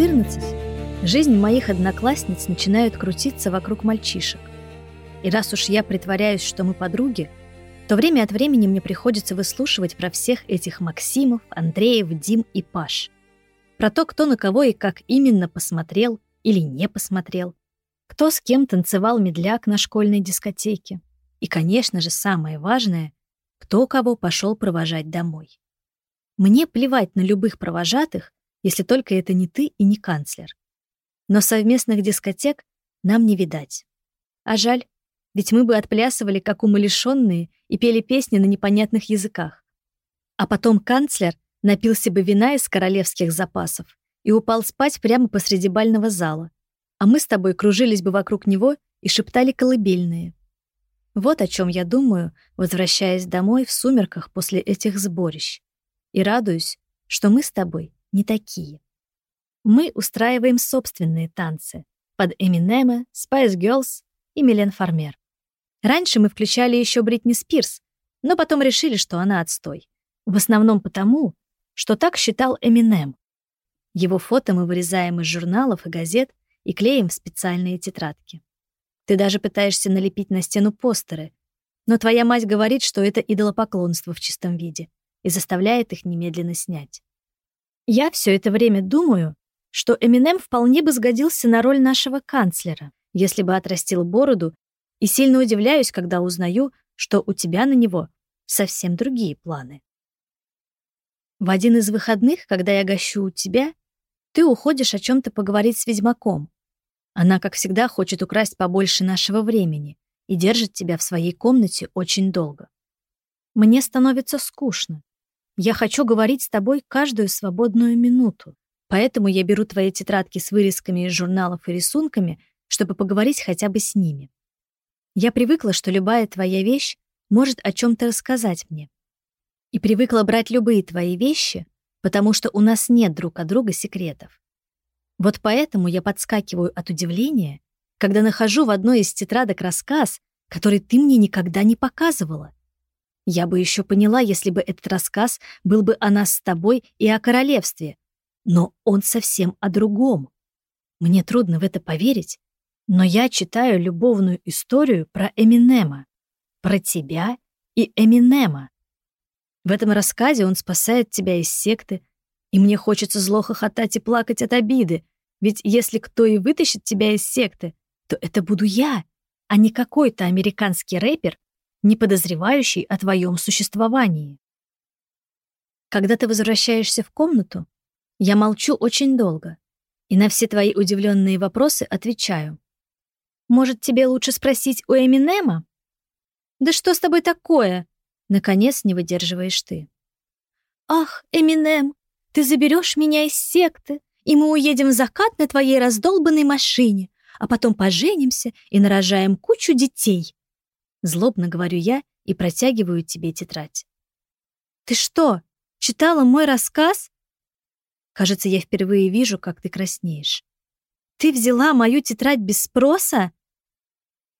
14 жизнь моих одноклассниц начинает крутиться вокруг мальчишек. И раз уж я притворяюсь, что мы подруги, то время от времени мне приходится выслушивать про всех этих Максимов, Андреев, Дим и Паш. Про то, кто на кого и как именно посмотрел или не посмотрел, кто с кем танцевал медляк на школьной дискотеке. И, конечно же, самое важное, кто кого пошел провожать домой. Мне плевать на любых провожатых, если только это не ты и не канцлер. Но совместных дискотек нам не видать. А жаль, ведь мы бы отплясывали, как умалишенные, и пели песни на непонятных языках. А потом канцлер напился бы вина из королевских запасов и упал спать прямо посреди бального зала, а мы с тобой кружились бы вокруг него и шептали колыбельные. Вот о чем я думаю, возвращаясь домой в сумерках после этих сборищ. И радуюсь, что мы с тобой не такие. Мы устраиваем собственные танцы под Эминема, Spice Girls и Милен Фармер. Раньше мы включали еще Бритни Спирс, но потом решили, что она отстой. В основном потому, что так считал Эминем. Его фото мы вырезаем из журналов и газет и клеим в специальные тетрадки. Ты даже пытаешься налепить на стену постеры, но твоя мать говорит, что это идолопоклонство в чистом виде и заставляет их немедленно снять. Я все это время думаю, что Эминем вполне бы сгодился на роль нашего канцлера, если бы отрастил бороду, и сильно удивляюсь, когда узнаю, что у тебя на него совсем другие планы. В один из выходных, когда я гощу у тебя, ты уходишь о чем то поговорить с ведьмаком. Она, как всегда, хочет украсть побольше нашего времени и держит тебя в своей комнате очень долго. Мне становится скучно. Я хочу говорить с тобой каждую свободную минуту. Поэтому я беру твои тетрадки с вырезками из журналов и рисунками, чтобы поговорить хотя бы с ними. Я привыкла, что любая твоя вещь может о чем то рассказать мне. И привыкла брать любые твои вещи, потому что у нас нет друг от друга секретов. Вот поэтому я подскакиваю от удивления, когда нахожу в одной из тетрадок рассказ, который ты мне никогда не показывала. Я бы еще поняла, если бы этот рассказ был бы о нас с тобой и о королевстве, но он совсем о другом. Мне трудно в это поверить, но я читаю любовную историю про Эминема, про тебя и Эминема. В этом рассказе он спасает тебя из секты, и мне хочется зло хохотать и плакать от обиды, ведь если кто и вытащит тебя из секты, то это буду я, а не какой-то американский рэпер, не подозревающий о твоем существовании. Когда ты возвращаешься в комнату, я молчу очень долго и на все твои удивленные вопросы отвечаю. Может, тебе лучше спросить у Эминема? Да что с тобой такое? Наконец не выдерживаешь ты. Ах, Эминем, ты заберешь меня из секты, и мы уедем в закат на твоей раздолбанной машине, а потом поженимся и нарожаем кучу детей. Злобно говорю я и протягиваю тебе тетрадь. Ты что, читала мой рассказ? Кажется, я впервые вижу, как ты краснеешь. Ты взяла мою тетрадь без спроса?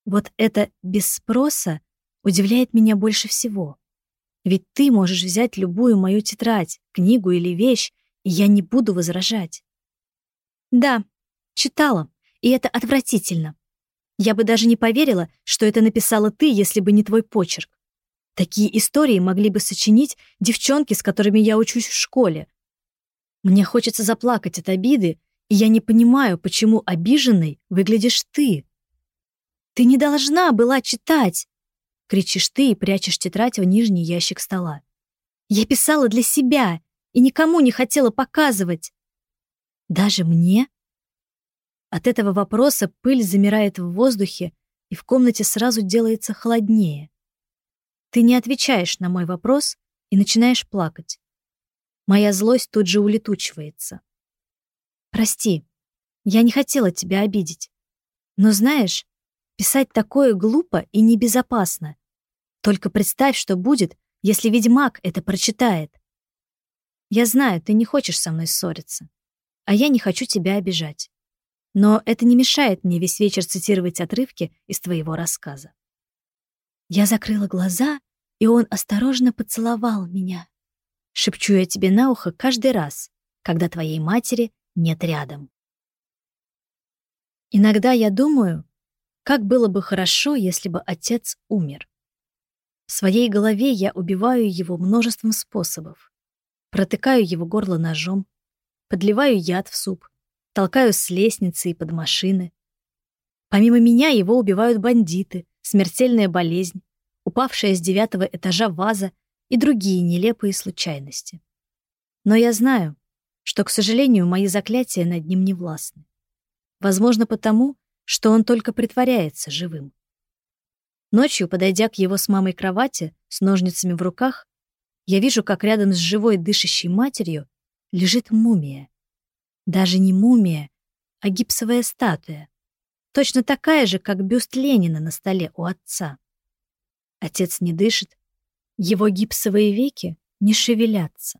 Вот это «без спроса» удивляет меня больше всего. Ведь ты можешь взять любую мою тетрадь, книгу или вещь, и я не буду возражать. Да, читала, и это отвратительно. Я бы даже не поверила, что это написала ты, если бы не твой почерк. Такие истории могли бы сочинить девчонки, с которыми я учусь в школе, мне хочется заплакать от обиды, и я не понимаю, почему обиженной выглядишь ты. Ты не должна была читать, кричишь ты и прячешь тетрадь в нижний ящик стола. Я писала для себя и никому не хотела показывать. Даже мне? От этого вопроса пыль замирает в воздухе, и в комнате сразу делается холоднее. Ты не отвечаешь на мой вопрос и начинаешь плакать. Моя злость тут же улетучивается. Прости, я не хотела тебя обидеть. Но знаешь, писать такое глупо и небезопасно. Только представь, что будет, если ведьмак это прочитает. Я знаю, ты не хочешь со мной ссориться, а я не хочу тебя обижать. Но это не мешает мне весь вечер цитировать отрывки из твоего рассказа. Я закрыла глаза, и он осторожно поцеловал меня. Шепчу я тебе на ухо каждый раз, когда твоей матери нет рядом. Иногда я думаю, как было бы хорошо, если бы отец умер. В своей голове я убиваю его множеством способов. Протыкаю его горло ножом, подливаю яд в суп, толкаю с лестницы и под машины. Помимо меня его убивают бандиты, смертельная болезнь, упавшая с девятого этажа ваза и другие нелепые случайности. Но я знаю, что, к сожалению, мои заклятия над ним не властны. Возможно, потому, что он только притворяется живым. Ночью, подойдя к его с мамой кровати с ножницами в руках, я вижу, как рядом с живой дышащей матерью лежит мумия. Даже не мумия, а гипсовая статуя. Точно такая же, как бюст Ленина на столе у отца. Отец не дышит, его гипсовые веки не шевелятся.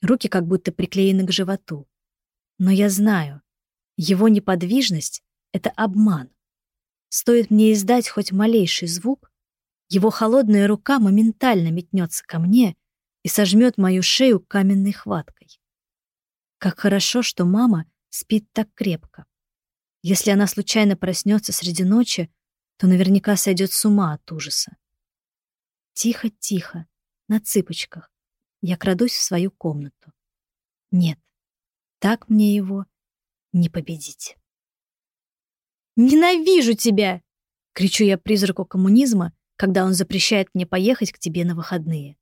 Руки как будто приклеены к животу. Но я знаю, его неподвижность — это обман. Стоит мне издать хоть малейший звук, его холодная рука моментально метнется ко мне и сожмет мою шею каменной хваткой. Как хорошо, что мама спит так крепко. Если она случайно проснется среди ночи, то наверняка сойдет с ума от ужаса. Тихо-тихо, на цыпочках, я крадусь в свою комнату. Нет, так мне его не победить. «Ненавижу тебя!» — кричу я призраку коммунизма, когда он запрещает мне поехать к тебе на выходные.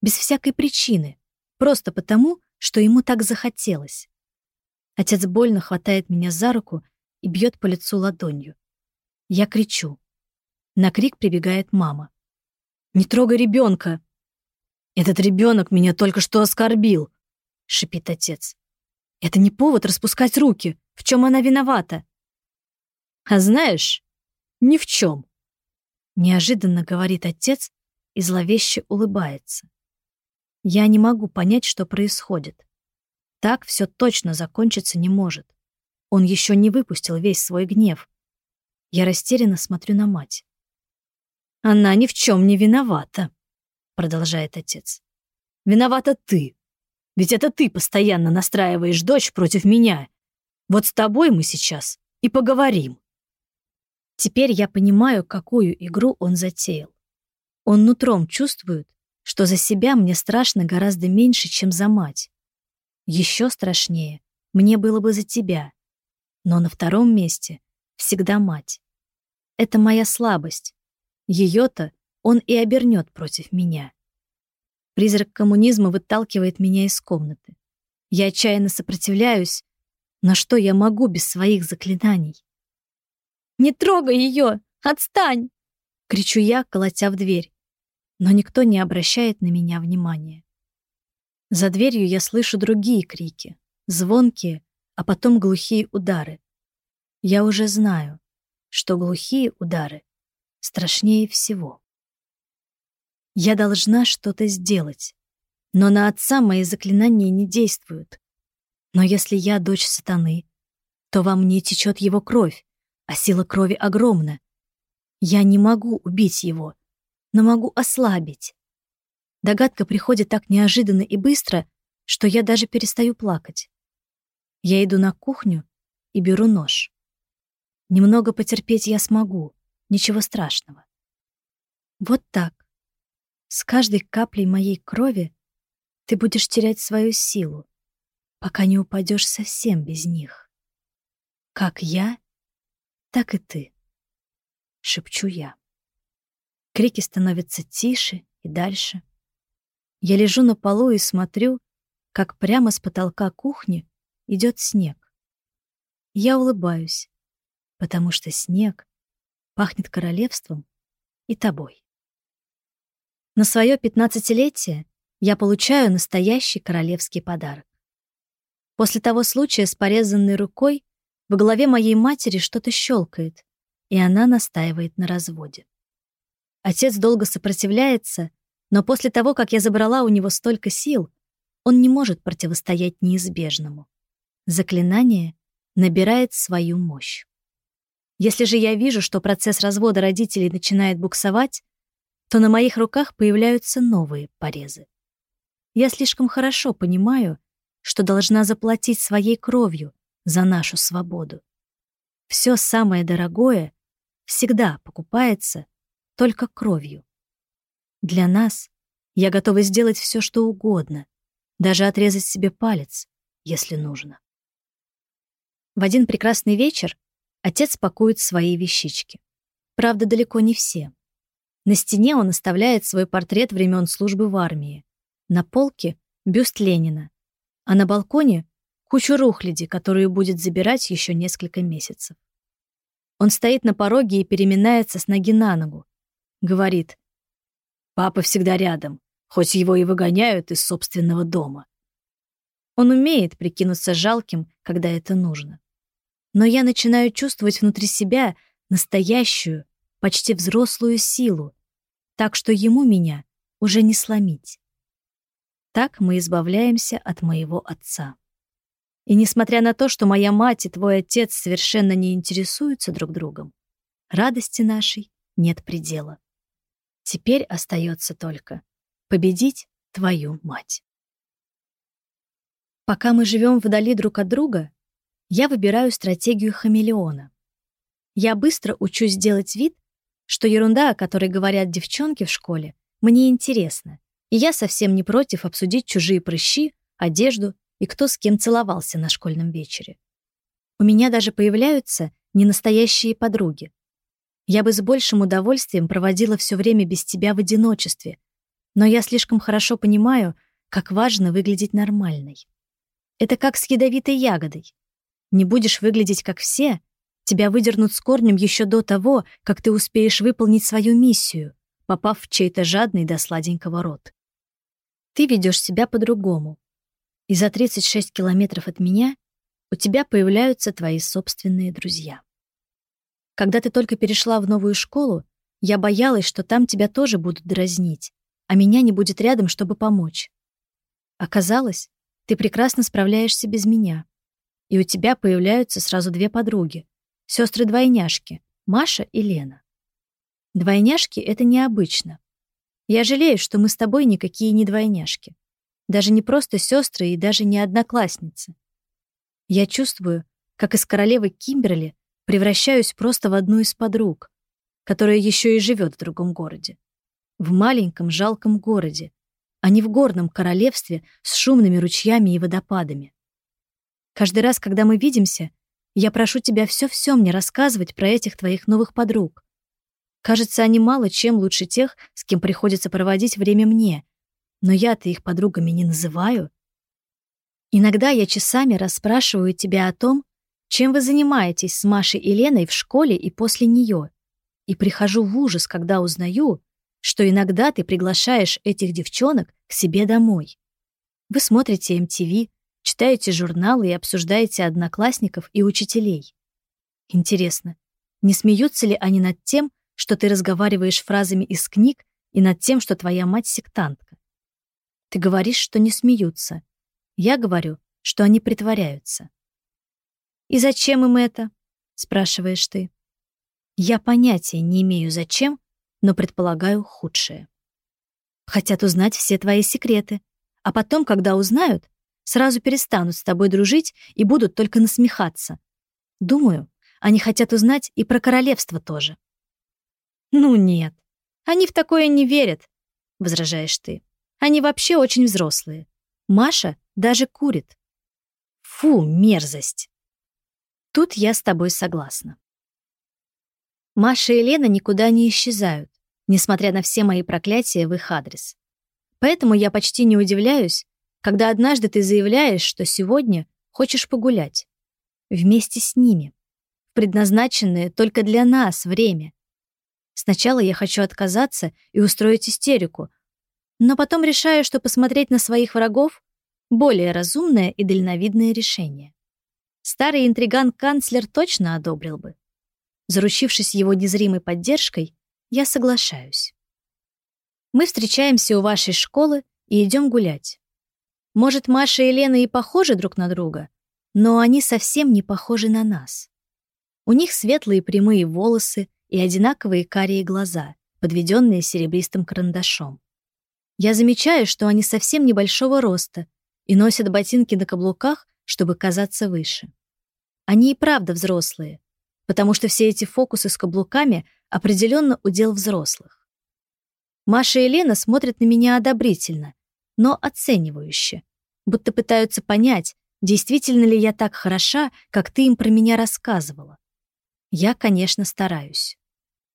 Без всякой причины, просто потому, что ему так захотелось. Отец больно хватает меня за руку и бьет по лицу ладонью. Я кричу. На крик прибегает мама. «Не трогай ребенка!» «Этот ребенок меня только что оскорбил!» — шипит отец. «Это не повод распускать руки. В чем она виновата?» «А знаешь, ни в чем!» Неожиданно говорит отец и зловеще улыбается. Я не могу понять, что происходит. Так все точно закончиться не может. Он еще не выпустил весь свой гнев. Я растерянно смотрю на мать. «Она ни в чем не виновата», продолжает отец. Виновата ты. Ведь это ты постоянно настраиваешь дочь против меня. Вот с тобой мы сейчас и поговорим. Теперь я понимаю, какую игру он затеял. Он нутром чувствует, что за себя мне страшно гораздо меньше, чем за мать. Еще страшнее мне было бы за тебя. Но на втором месте всегда мать. Это моя слабость. Ее-то он и обернет против меня. Призрак коммунизма выталкивает меня из комнаты. Я отчаянно сопротивляюсь, но что я могу без своих заклинаний? «Не трогай ее! Отстань!» — кричу я, колотя в дверь. Но никто не обращает на меня внимания. За дверью я слышу другие крики, звонкие, а потом глухие удары. Я уже знаю, что глухие удары страшнее всего. Я должна что-то сделать. Но на отца мои заклинания не действуют. Но если я дочь сатаны, то во мне течет его кровь, а сила крови огромна. Я не могу убить его, но могу ослабить. Догадка приходит так неожиданно и быстро, что я даже перестаю плакать. Я иду на кухню и беру нож. Немного потерпеть я смогу, ничего страшного. Вот так. С каждой каплей моей крови ты будешь терять свою силу, пока не упадешь совсем без них. Как я, так и ты, — шепчу я. Крики становятся тише и дальше. Я лежу на полу и смотрю, как прямо с потолка кухни идет снег. Я улыбаюсь, потому что снег пахнет королевством и тобой. На свое пятнадцатилетие я получаю настоящий королевский подарок. После того случая с порезанной рукой в голове моей матери что-то щелкает, и она настаивает на разводе. Отец долго сопротивляется, но после того, как я забрала у него столько сил, он не может противостоять неизбежному. Заклинание набирает свою мощь. Если же я вижу, что процесс развода родителей начинает буксовать, то на моих руках появляются новые порезы. Я слишком хорошо понимаю, что должна заплатить своей кровью за нашу свободу. Все самое дорогое всегда покупается только кровью. Для нас я готова сделать все, что угодно, даже отрезать себе палец, если нужно. В один прекрасный вечер отец пакует свои вещички. Правда, далеко не все. На стене он оставляет свой портрет времен службы в армии. На полке — бюст Ленина. А на балконе — кучу рухляди, которую будет забирать еще несколько месяцев. Он стоит на пороге и переминается с ноги на ногу. Говорит, «Папа всегда рядом, хоть его и выгоняют из собственного дома». Он умеет прикинуться жалким, когда это нужно но я начинаю чувствовать внутри себя настоящую, почти взрослую силу, так что ему меня уже не сломить. Так мы избавляемся от моего отца. И несмотря на то, что моя мать и твой отец совершенно не интересуются друг другом, радости нашей нет предела. Теперь остается только победить твою мать. Пока мы живем вдали друг от друга, я выбираю стратегию хамелеона. Я быстро учусь делать вид, что ерунда, о которой говорят девчонки в школе, мне интересна, и я совсем не против обсудить чужие прыщи, одежду и кто с кем целовался на школьном вечере. У меня даже появляются ненастоящие подруги. Я бы с большим удовольствием проводила все время без тебя в одиночестве, но я слишком хорошо понимаю, как важно выглядеть нормальной. Это как с ядовитой ягодой. Не будешь выглядеть как все, тебя выдернут с корнем еще до того, как ты успеешь выполнить свою миссию, попав в чей-то жадный до сладенького рот. Ты ведешь себя по-другому. И за 36 километров от меня у тебя появляются твои собственные друзья. Когда ты только перешла в новую школу, я боялась, что там тебя тоже будут дразнить, а меня не будет рядом, чтобы помочь. Оказалось, ты прекрасно справляешься без меня и у тебя появляются сразу две подруги, сестры-двойняшки, Маша и Лена. Двойняшки — это необычно. Я жалею, что мы с тобой никакие не двойняшки. Даже не просто сестры и даже не одноклассницы. Я чувствую, как из королевы Кимберли превращаюсь просто в одну из подруг, которая еще и живет в другом городе. В маленьком жалком городе, а не в горном королевстве с шумными ручьями и водопадами. Каждый раз, когда мы видимся, я прошу тебя все-все мне рассказывать про этих твоих новых подруг. Кажется, они мало чем лучше тех, с кем приходится проводить время мне. Но я-то их подругами не называю. Иногда я часами расспрашиваю тебя о том, чем вы занимаетесь с Машей и Леной в школе и после нее. И прихожу в ужас, когда узнаю, что иногда ты приглашаешь этих девчонок к себе домой. Вы смотрите MTV, читаете журналы и обсуждаете одноклассников и учителей. Интересно, не смеются ли они над тем, что ты разговариваешь фразами из книг и над тем, что твоя мать сектантка? Ты говоришь, что не смеются. Я говорю, что они притворяются. «И зачем им это?» — спрашиваешь ты. Я понятия не имею зачем, но предполагаю худшее. Хотят узнать все твои секреты, а потом, когда узнают, сразу перестанут с тобой дружить и будут только насмехаться. Думаю, они хотят узнать и про королевство тоже. Ну нет, они в такое не верят, возражаешь ты. Они вообще очень взрослые. Маша даже курит. Фу, мерзость. Тут я с тобой согласна. Маша и Лена никуда не исчезают, несмотря на все мои проклятия в их адрес. Поэтому я почти не удивляюсь, когда однажды ты заявляешь, что сегодня хочешь погулять. Вместе с ними. Предназначенное только для нас время. Сначала я хочу отказаться и устроить истерику, но потом решаю, что посмотреть на своих врагов — более разумное и дальновидное решение. Старый интриган-канцлер точно одобрил бы. Заручившись его незримой поддержкой, я соглашаюсь. Мы встречаемся у вашей школы и идем гулять. Может, Маша и Лена и похожи друг на друга, но они совсем не похожи на нас. У них светлые прямые волосы и одинаковые карие глаза, подведенные серебристым карандашом. Я замечаю, что они совсем небольшого роста, и носят ботинки на каблуках, чтобы казаться выше. Они и правда взрослые, потому что все эти фокусы с каблуками определенно удел взрослых. Маша и Лена смотрят на меня одобрительно, но оценивающе, будто пытаются понять, действительно ли я так хороша, как ты им про меня рассказывала. Я, конечно, стараюсь.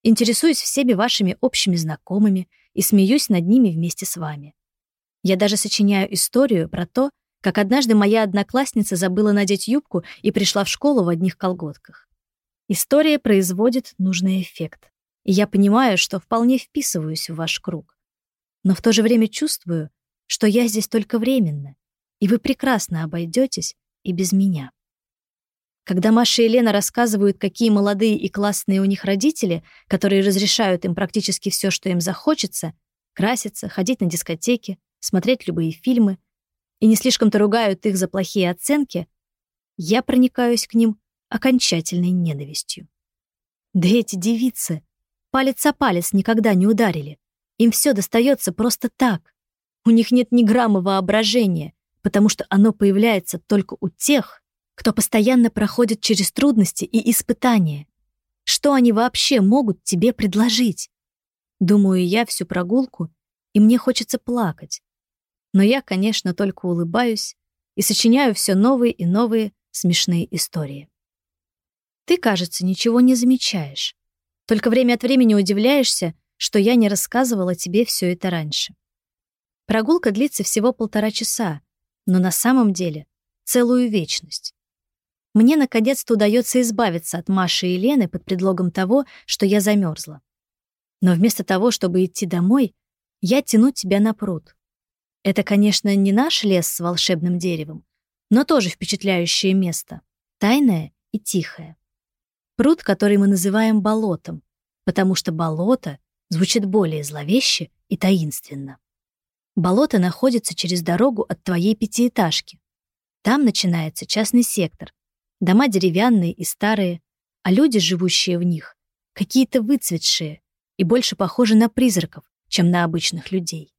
Интересуюсь всеми вашими общими знакомыми и смеюсь над ними вместе с вами. Я даже сочиняю историю про то, как однажды моя одноклассница забыла надеть юбку и пришла в школу в одних колготках. История производит нужный эффект, и я понимаю, что вполне вписываюсь в ваш круг. Но в то же время чувствую, что я здесь только временно, и вы прекрасно обойдетесь и без меня. Когда Маша и Лена рассказывают, какие молодые и классные у них родители, которые разрешают им практически все, что им захочется, краситься, ходить на дискотеки, смотреть любые фильмы и не слишком-то ругают их за плохие оценки, я проникаюсь к ним окончательной ненавистью. Да эти девицы палец о палец никогда не ударили. Им все достается просто так. У них нет ни грамма воображения, потому что оно появляется только у тех, кто постоянно проходит через трудности и испытания. Что они вообще могут тебе предложить? Думаю я всю прогулку, и мне хочется плакать. Но я, конечно, только улыбаюсь и сочиняю все новые и новые смешные истории. Ты, кажется, ничего не замечаешь. Только время от времени удивляешься, что я не рассказывала тебе все это раньше. Прогулка длится всего полтора часа, но на самом деле целую вечность. Мне наконец-то удается избавиться от Маши и Лены под предлогом того, что я замерзла. Но вместо того, чтобы идти домой, я тяну тебя на пруд. Это, конечно, не наш лес с волшебным деревом, но тоже впечатляющее место, тайное и тихое. Пруд, который мы называем болотом, потому что болото звучит более зловеще и таинственно. Болото находится через дорогу от твоей пятиэтажки. Там начинается частный сектор. Дома деревянные и старые, а люди, живущие в них, какие-то выцветшие и больше похожи на призраков, чем на обычных людей.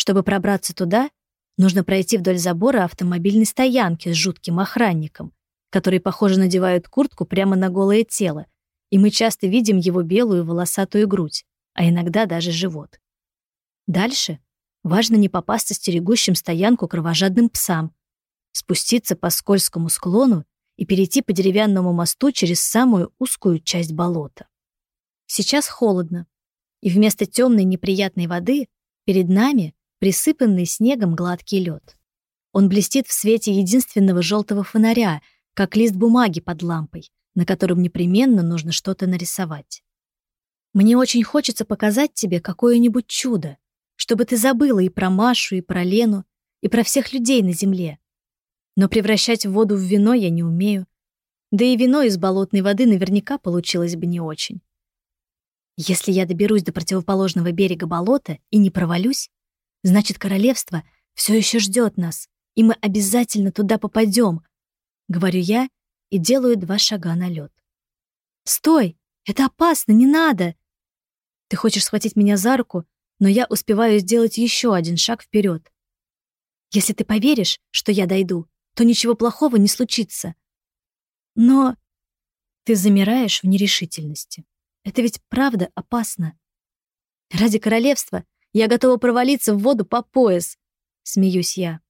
Чтобы пробраться туда, нужно пройти вдоль забора автомобильной стоянки с жутким охранником, который, похоже, надевает куртку прямо на голое тело, и мы часто видим его белую волосатую грудь, а иногда даже живот. Дальше важно не попасться стерегущим стоянку кровожадным псам, спуститься по скользкому склону и перейти по деревянному мосту через самую узкую часть болота. Сейчас холодно, и вместо темной неприятной воды перед нами присыпанный снегом гладкий лед. Он блестит в свете единственного желтого фонаря, как лист бумаги под лампой, на котором непременно нужно что-то нарисовать. Мне очень хочется показать тебе какое-нибудь чудо, чтобы ты забыла и про Машу, и про Лену, и про всех людей на земле. Но превращать воду в вино я не умею. Да и вино из болотной воды наверняка получилось бы не очень. Если я доберусь до противоположного берега болота и не провалюсь, Значит, королевство все еще ждет нас, и мы обязательно туда попадем, говорю я и делаю два шага на лед. Стой! Это опасно, не надо! Ты хочешь схватить меня за руку, но я успеваю сделать еще один шаг вперед. Если ты поверишь, что я дойду, то ничего плохого не случится. Но ты замираешь в нерешительности. Это ведь правда опасно. Ради королевства я готова провалиться в воду по пояс. Смеюсь я.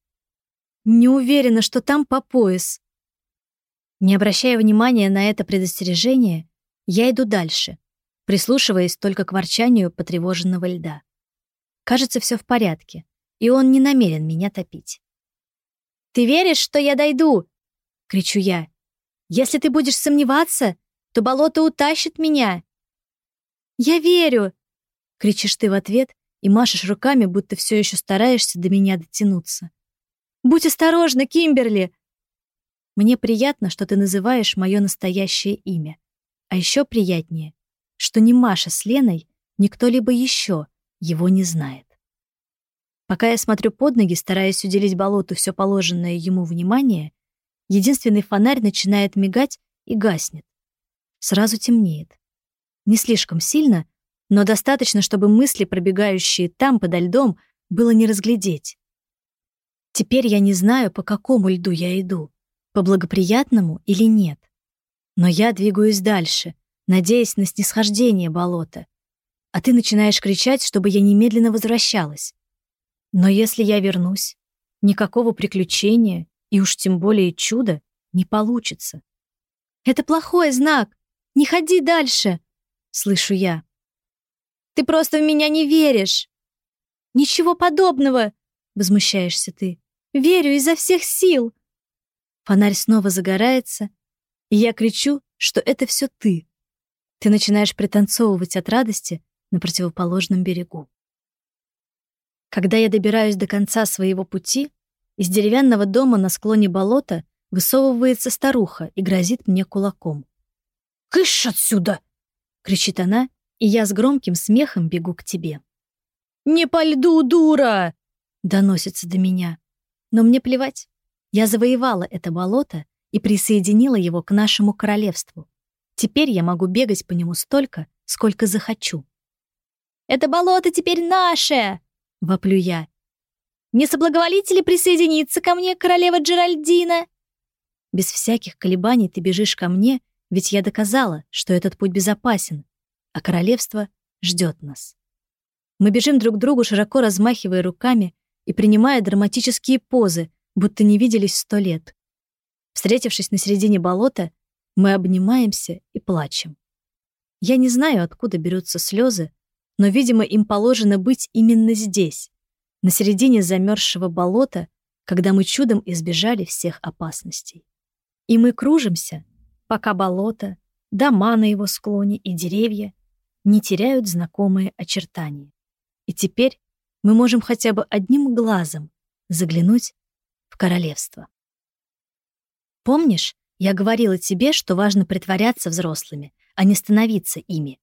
Не уверена, что там по пояс. Не обращая внимания на это предостережение, я иду дальше, прислушиваясь только к ворчанию потревоженного льда. Кажется, все в порядке, и он не намерен меня топить. «Ты веришь, что я дойду?» — кричу я. «Если ты будешь сомневаться, то болото утащит меня». «Я верю!» — кричишь ты в ответ, и машешь руками, будто все еще стараешься до меня дотянуться. «Будь осторожна, Кимберли!» Мне приятно, что ты называешь мое настоящее имя. А еще приятнее, что ни Маша с Леной, ни кто-либо еще его не знает. Пока я смотрю под ноги, стараясь уделить болоту все положенное ему внимание, единственный фонарь начинает мигать и гаснет. Сразу темнеет. Не слишком сильно, но достаточно, чтобы мысли, пробегающие там, подо льдом, было не разглядеть. Теперь я не знаю, по какому льду я иду, по благоприятному или нет. Но я двигаюсь дальше, надеясь на снисхождение болота. А ты начинаешь кричать, чтобы я немедленно возвращалась. Но если я вернусь, никакого приключения и уж тем более чуда не получится. «Это плохой знак! Не ходи дальше!» — слышу я. «Ты просто в меня не веришь!» «Ничего подобного!» — возмущаешься ты. «Верю изо всех сил!» Фонарь снова загорается, и я кричу, что это все ты. Ты начинаешь пританцовывать от радости на противоположном берегу. Когда я добираюсь до конца своего пути, из деревянного дома на склоне болота высовывается старуха и грозит мне кулаком. «Кыш отсюда!» — кричит она, и я с громким смехом бегу к тебе. «Не по льду, дура!» — доносится до меня. Но мне плевать. Я завоевала это болото и присоединила его к нашему королевству. Теперь я могу бегать по нему столько, сколько захочу. «Это болото теперь наше!» — воплю я. «Не соблаговолите ли присоединиться ко мне, королева Джеральдина?» Без всяких колебаний ты бежишь ко мне, ведь я доказала, что этот путь безопасен, а королевство ждет нас. Мы бежим друг к другу, широко размахивая руками и принимая драматические позы, будто не виделись сто лет. Встретившись на середине болота, мы обнимаемся и плачем. Я не знаю, откуда берутся слезы, но, видимо, им положено быть именно здесь, на середине замерзшего болота, когда мы чудом избежали всех опасностей. И мы кружимся, пока болото, дома на его склоне и деревья не теряют знакомые очертания. И теперь мы можем хотя бы одним глазом заглянуть в королевство. Помнишь, я говорила тебе, что важно притворяться взрослыми, а не становиться ими?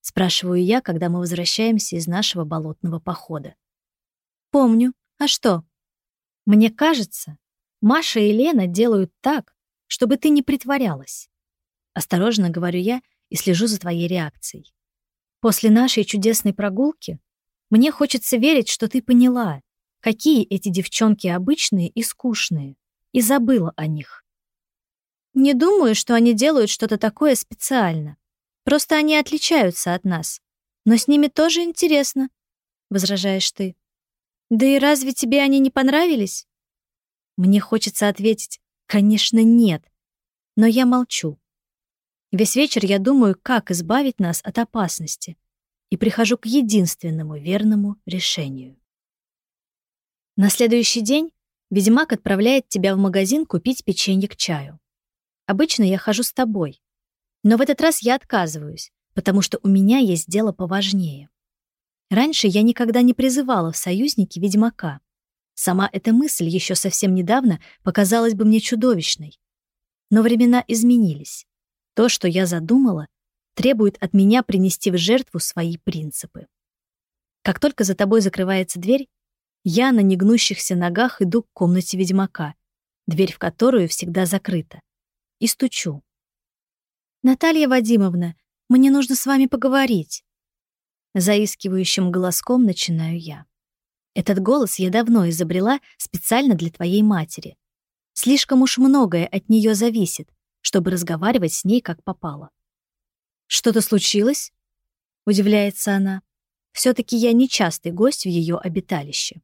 Спрашиваю я, когда мы возвращаемся из нашего болотного похода. Помню. А что? Мне кажется, Маша и Лена делают так, чтобы ты не притворялась. Осторожно говорю я и слежу за твоей реакцией. После нашей чудесной прогулки мне хочется верить, что ты поняла, какие эти девчонки обычные и скучные, и забыла о них. Не думаю, что они делают что-то такое специально. Просто они отличаются от нас. Но с ними тоже интересно, — возражаешь ты. Да и разве тебе они не понравились? Мне хочется ответить, конечно, нет. Но я молчу. Весь вечер я думаю, как избавить нас от опасности, и прихожу к единственному верному решению. На следующий день ведьмак отправляет тебя в магазин купить печенье к чаю. Обычно я хожу с тобой, но в этот раз я отказываюсь, потому что у меня есть дело поважнее. Раньше я никогда не призывала в союзники ведьмака. Сама эта мысль еще совсем недавно показалась бы мне чудовищной. Но времена изменились. То, что я задумала, требует от меня принести в жертву свои принципы. Как только за тобой закрывается дверь, я на негнущихся ногах иду к комнате ведьмака, дверь в которую всегда закрыта, и стучу. «Наталья Вадимовна, мне нужно с вами поговорить». Заискивающим голоском начинаю я. Этот голос я давно изобрела специально для твоей матери. Слишком уж многое от нее зависит, чтобы разговаривать с ней как попало. «Что-то случилось?» — удивляется она. все таки я нечастый гость в ее обиталище.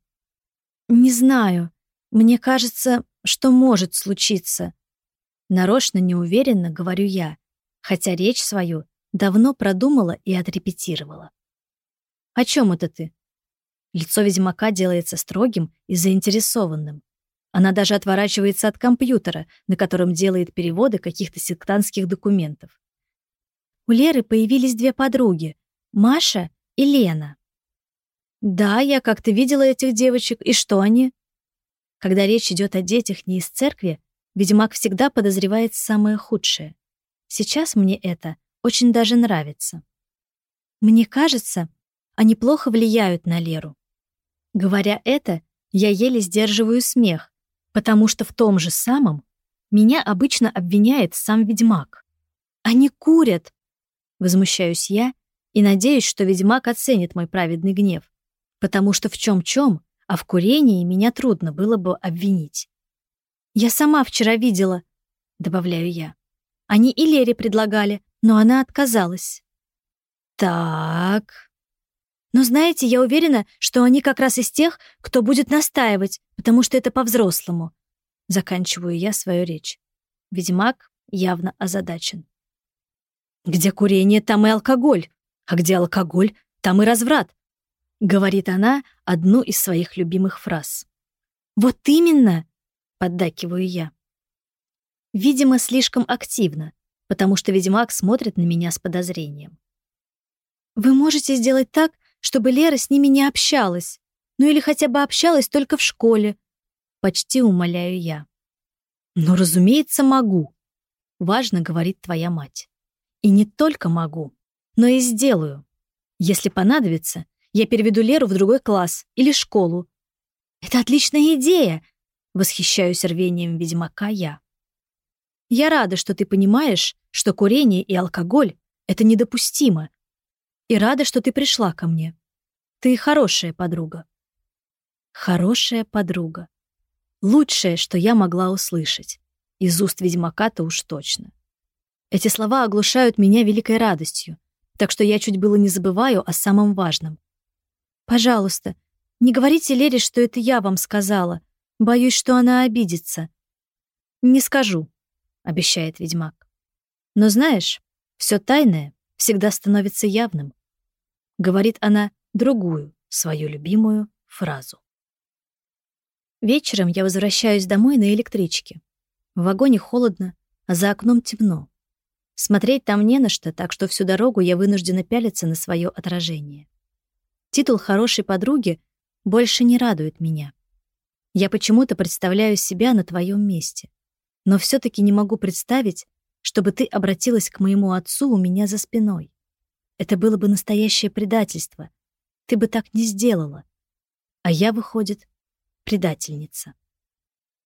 «Не знаю. Мне кажется, что может случиться». Нарочно неуверенно говорю я, хотя речь свою давно продумала и отрепетировала. «О чем это ты?» Лицо ведьмака делается строгим и заинтересованным. Она даже отворачивается от компьютера, на котором делает переводы каких-то сектантских документов. У Леры появились две подруги — Маша и Лена. «Да, я как-то видела этих девочек, и что они?» Когда речь идет о детях не из церкви, ведьмак всегда подозревает самое худшее. Сейчас мне это очень даже нравится. Мне кажется, они плохо влияют на Леру. Говоря это, я еле сдерживаю смех, потому что в том же самом меня обычно обвиняет сам ведьмак. Они курят! Возмущаюсь я и надеюсь, что ведьмак оценит мой праведный гнев, потому что в чем-чем, а в курении меня трудно было бы обвинить. «Я сама вчера видела», — добавляю я. «Они и Лере предлагали, но она отказалась». «Так...» «Но знаете, я уверена, что они как раз из тех, кто будет настаивать, потому что это по-взрослому». Заканчиваю я свою речь. Ведьмак явно озадачен. «Где курение, там и алкоголь. А где алкоголь, там и разврат», — говорит она одну из своих любимых фраз. «Вот именно!» — поддакиваю я. Видимо, слишком активно, потому что ведьмак смотрит на меня с подозрением. «Вы можете сделать так, чтобы Лера с ними не общалась, ну или хотя бы общалась только в школе», — почти умоляю я. «Ну, разумеется, могу», — важно говорит твоя мать. «И не только могу, но и сделаю. Если понадобится, я переведу Леру в другой класс или школу. Это отличная идея, восхищаюсь рвением ведьмака я. Я рада, что ты понимаешь, что курение и алкоголь — это недопустимо. И рада, что ты пришла ко мне. Ты хорошая подруга. Хорошая подруга. Лучшее, что я могла услышать. Из уст ведьмака-то уж точно. Эти слова оглушают меня великой радостью, так что я чуть было не забываю о самом важном. «Пожалуйста, не говорите Лере, что это я вам сказала. Боюсь, что она обидится». «Не скажу», — обещает ведьмак. «Но знаешь, все тайное всегда становится явным», — говорит она другую, свою любимую фразу. Вечером я возвращаюсь домой на электричке. В вагоне холодно, а за окном темно. Смотреть там не на что, так что всю дорогу я вынуждена пялиться на свое отражение. Титул хорошей подруги больше не радует меня. Я почему-то представляю себя на твоем месте, но все таки не могу представить, чтобы ты обратилась к моему отцу у меня за спиной. Это было бы настоящее предательство. Ты бы так не сделала. А я, выходит, предательница.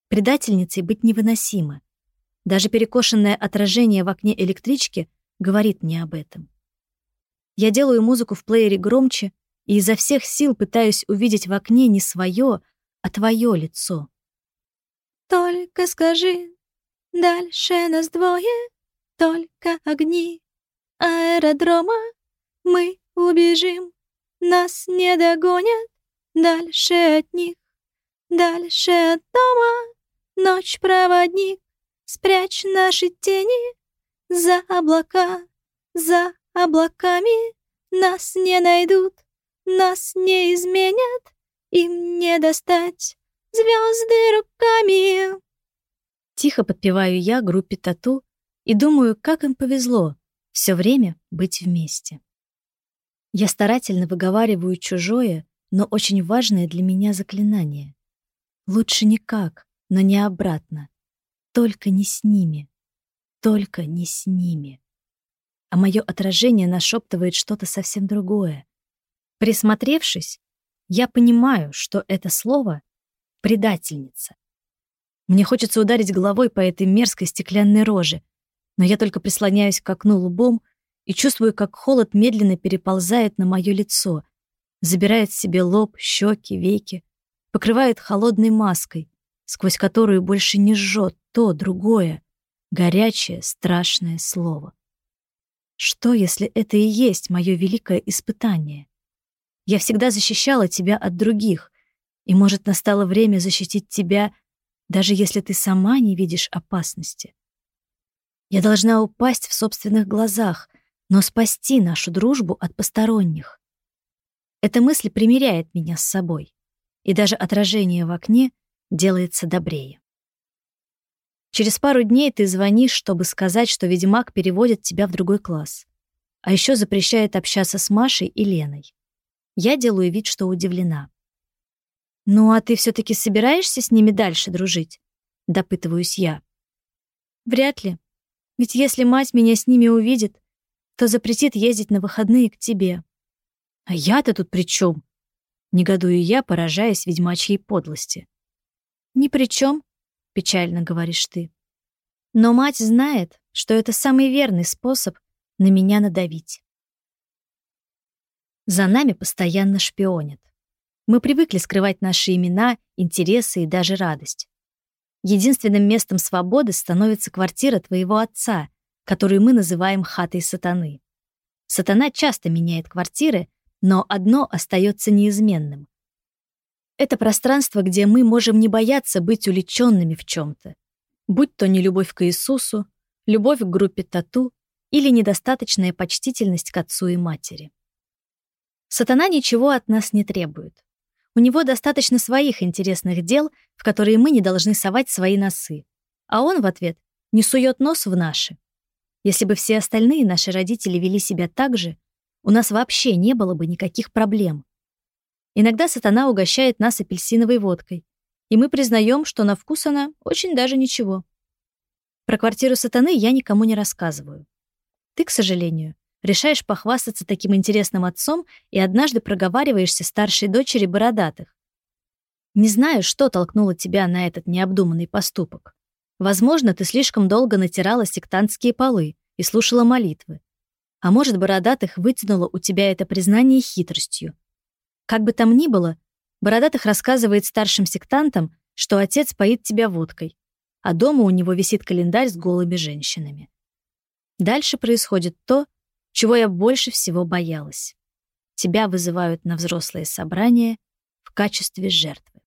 Предательницей быть невыносимо. Даже перекошенное отражение в окне электрички говорит мне об этом. Я делаю музыку в плеере громче и изо всех сил пытаюсь увидеть в окне не свое, а твое лицо. Только скажи, дальше нас двое, только огни аэродрома. Мы убежим, нас не догонят, дальше от них. Дальше от дома. Ночь проводник, Спрячь наши тени. За облака, за облаками. Нас не найдут, нас не изменят, Им не достать. Звезды руками. Тихо подпеваю я группе Тату и думаю, как им повезло все время быть вместе. Я старательно выговариваю чужое, но очень важное для меня заклинание. Лучше никак, но не обратно. Только не с ними. Только не с ними. А мое отражение нашептывает что-то совсем другое. Присмотревшись, я понимаю, что это слово — предательница. Мне хочется ударить головой по этой мерзкой стеклянной роже, но я только прислоняюсь к окну лбом и чувствую, как холод медленно переползает на мое лицо, забирает себе лоб, щеки, веки, покрывает холодной маской, сквозь которую больше не жжет то, другое, горячее, страшное слово. Что, если это и есть мое великое испытание? Я всегда защищала тебя от других, и, может, настало время защитить тебя, даже если ты сама не видишь опасности. Я должна упасть в собственных глазах, но спасти нашу дружбу от посторонних. Эта мысль примиряет меня с собой, и даже отражение в окне делается добрее. Через пару дней ты звонишь, чтобы сказать, что ведьмак переводит тебя в другой класс. А еще запрещает общаться с Машей и Леной. Я делаю вид, что удивлена. «Ну, а ты все таки собираешься с ними дальше дружить?» — допытываюсь я. «Вряд ли. Ведь если мать меня с ними увидит, то запретит ездить на выходные к тебе. А я-то тут при чем? Негодую я, поражаясь ведьмачьей подлости. Ни при чем, печально говоришь ты. Но мать знает, что это самый верный способ на меня надавить. За нами постоянно шпионят. Мы привыкли скрывать наши имена, интересы и даже радость. Единственным местом свободы становится квартира твоего отца, которую мы называем хатой сатаны. Сатана часто меняет квартиры, но одно остается неизменным. Это пространство, где мы можем не бояться быть увлеченными в чем-то, будь то не любовь к Иисусу, любовь к группе тату или недостаточная почтительность к отцу и матери. Сатана ничего от нас не требует. У него достаточно своих интересных дел, в которые мы не должны совать свои носы. А он в ответ не сует нос в наши. Если бы все остальные наши родители вели себя так же, у нас вообще не было бы никаких проблем. Иногда сатана угощает нас апельсиновой водкой, и мы признаем, что на вкус она очень даже ничего. Про квартиру сатаны я никому не рассказываю. Ты, к сожалению, решаешь похвастаться таким интересным отцом и однажды проговариваешься старшей дочери бородатых. Не знаю, что толкнуло тебя на этот необдуманный поступок. Возможно, ты слишком долго натирала сектантские полы и слушала молитвы. А может, бородатых вытянуло у тебя это признание хитростью. Как бы там ни было, бородатых рассказывает старшим сектантам, что отец поит тебя водкой, а дома у него висит календарь с голыми женщинами. Дальше происходит то, чего я больше всего боялась. Тебя вызывают на взрослое собрание в качестве жертвы.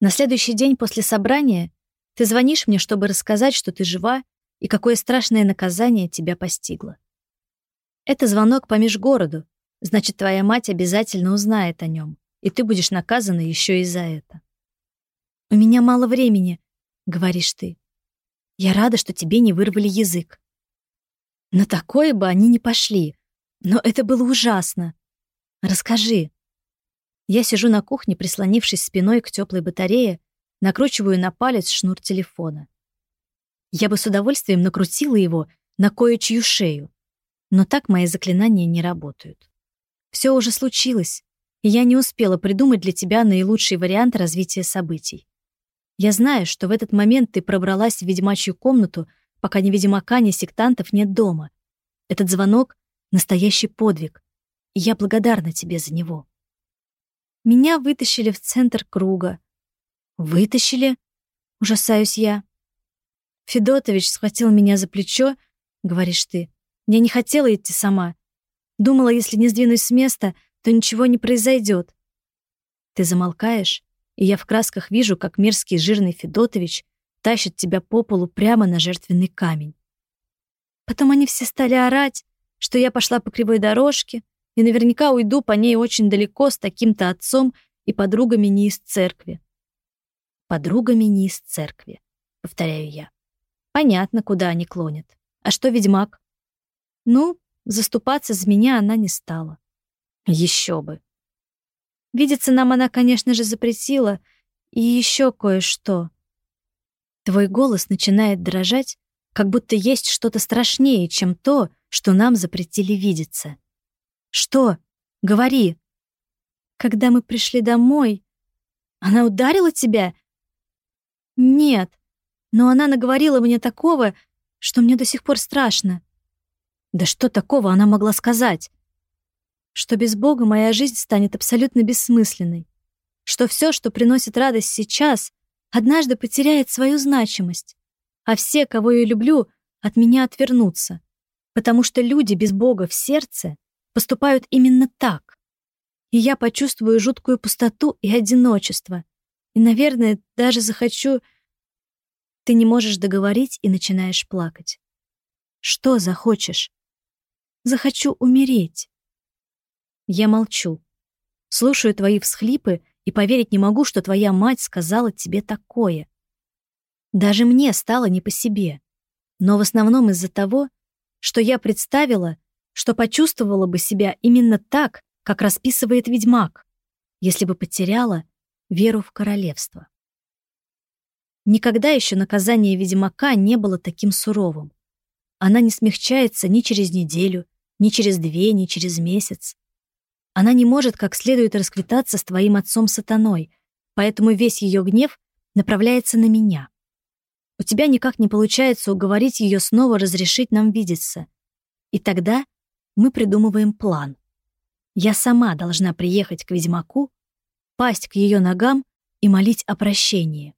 На следующий день после собрания ты звонишь мне, чтобы рассказать, что ты жива и какое страшное наказание тебя постигло. Это звонок по межгороду, значит, твоя мать обязательно узнает о нем, и ты будешь наказана еще и за это. «У меня мало времени», — говоришь ты. Я рада, что тебе не вырвали язык. На такое бы они не пошли. Но это было ужасно. Расскажи. Я сижу на кухне, прислонившись спиной к теплой батарее, накручиваю на палец шнур телефона. Я бы с удовольствием накрутила его на кое-чью шею, но так мои заклинания не работают. Все уже случилось, и я не успела придумать для тебя наилучший вариант развития событий. Я знаю, что в этот момент ты пробралась в ведьмачью комнату, пока ни ведьмака, ни сектантов нет дома. Этот звонок — настоящий подвиг, и я благодарна тебе за него. Меня вытащили в центр круга. Вытащили? Ужасаюсь я. Федотович схватил меня за плечо, говоришь ты. Я не хотела идти сама. Думала, если не сдвинусь с места, то ничего не произойдет. Ты замолкаешь, и я в красках вижу, как мерзкий жирный Федотович тащит тебя по полу прямо на жертвенный камень. Потом они все стали орать, что я пошла по кривой дорожке и наверняка уйду по ней очень далеко с таким-то отцом и подругами не из церкви. Подругами не из церкви, повторяю я. Понятно, куда они клонят. А что ведьмак? Ну, заступаться за меня она не стала. Еще бы. Видеться нам она, конечно же, запретила. И еще кое-что. Твой голос начинает дрожать, как будто есть что-то страшнее, чем то, что нам запретили видеться. Что? Говори. Когда мы пришли домой, она ударила тебя? Нет, но она наговорила мне такого, что мне до сих пор страшно. Да что такого она могла сказать? что без Бога моя жизнь станет абсолютно бессмысленной, что все, что приносит радость сейчас, однажды потеряет свою значимость, а все, кого я люблю, от меня отвернутся, потому что люди без Бога в сердце поступают именно так. И я почувствую жуткую пустоту и одиночество, и, наверное, даже захочу... Ты не можешь договорить и начинаешь плакать. Что захочешь? Захочу умереть. Я молчу. Слушаю твои всхлипы и поверить не могу, что твоя мать сказала тебе такое. Даже мне стало не по себе. Но в основном из-за того, что я представила, что почувствовала бы себя именно так, как расписывает ведьмак, если бы потеряла веру в королевство. Никогда еще наказание ведьмака не было таким суровым. Она не смягчается ни через неделю, ни через две, ни через месяц. Она не может как следует расквитаться с твоим отцом сатаной, поэтому весь ее гнев направляется на меня. У тебя никак не получается уговорить ее снова разрешить нам видеться. И тогда мы придумываем план. Я сама должна приехать к ведьмаку, пасть к ее ногам и молить о прощении.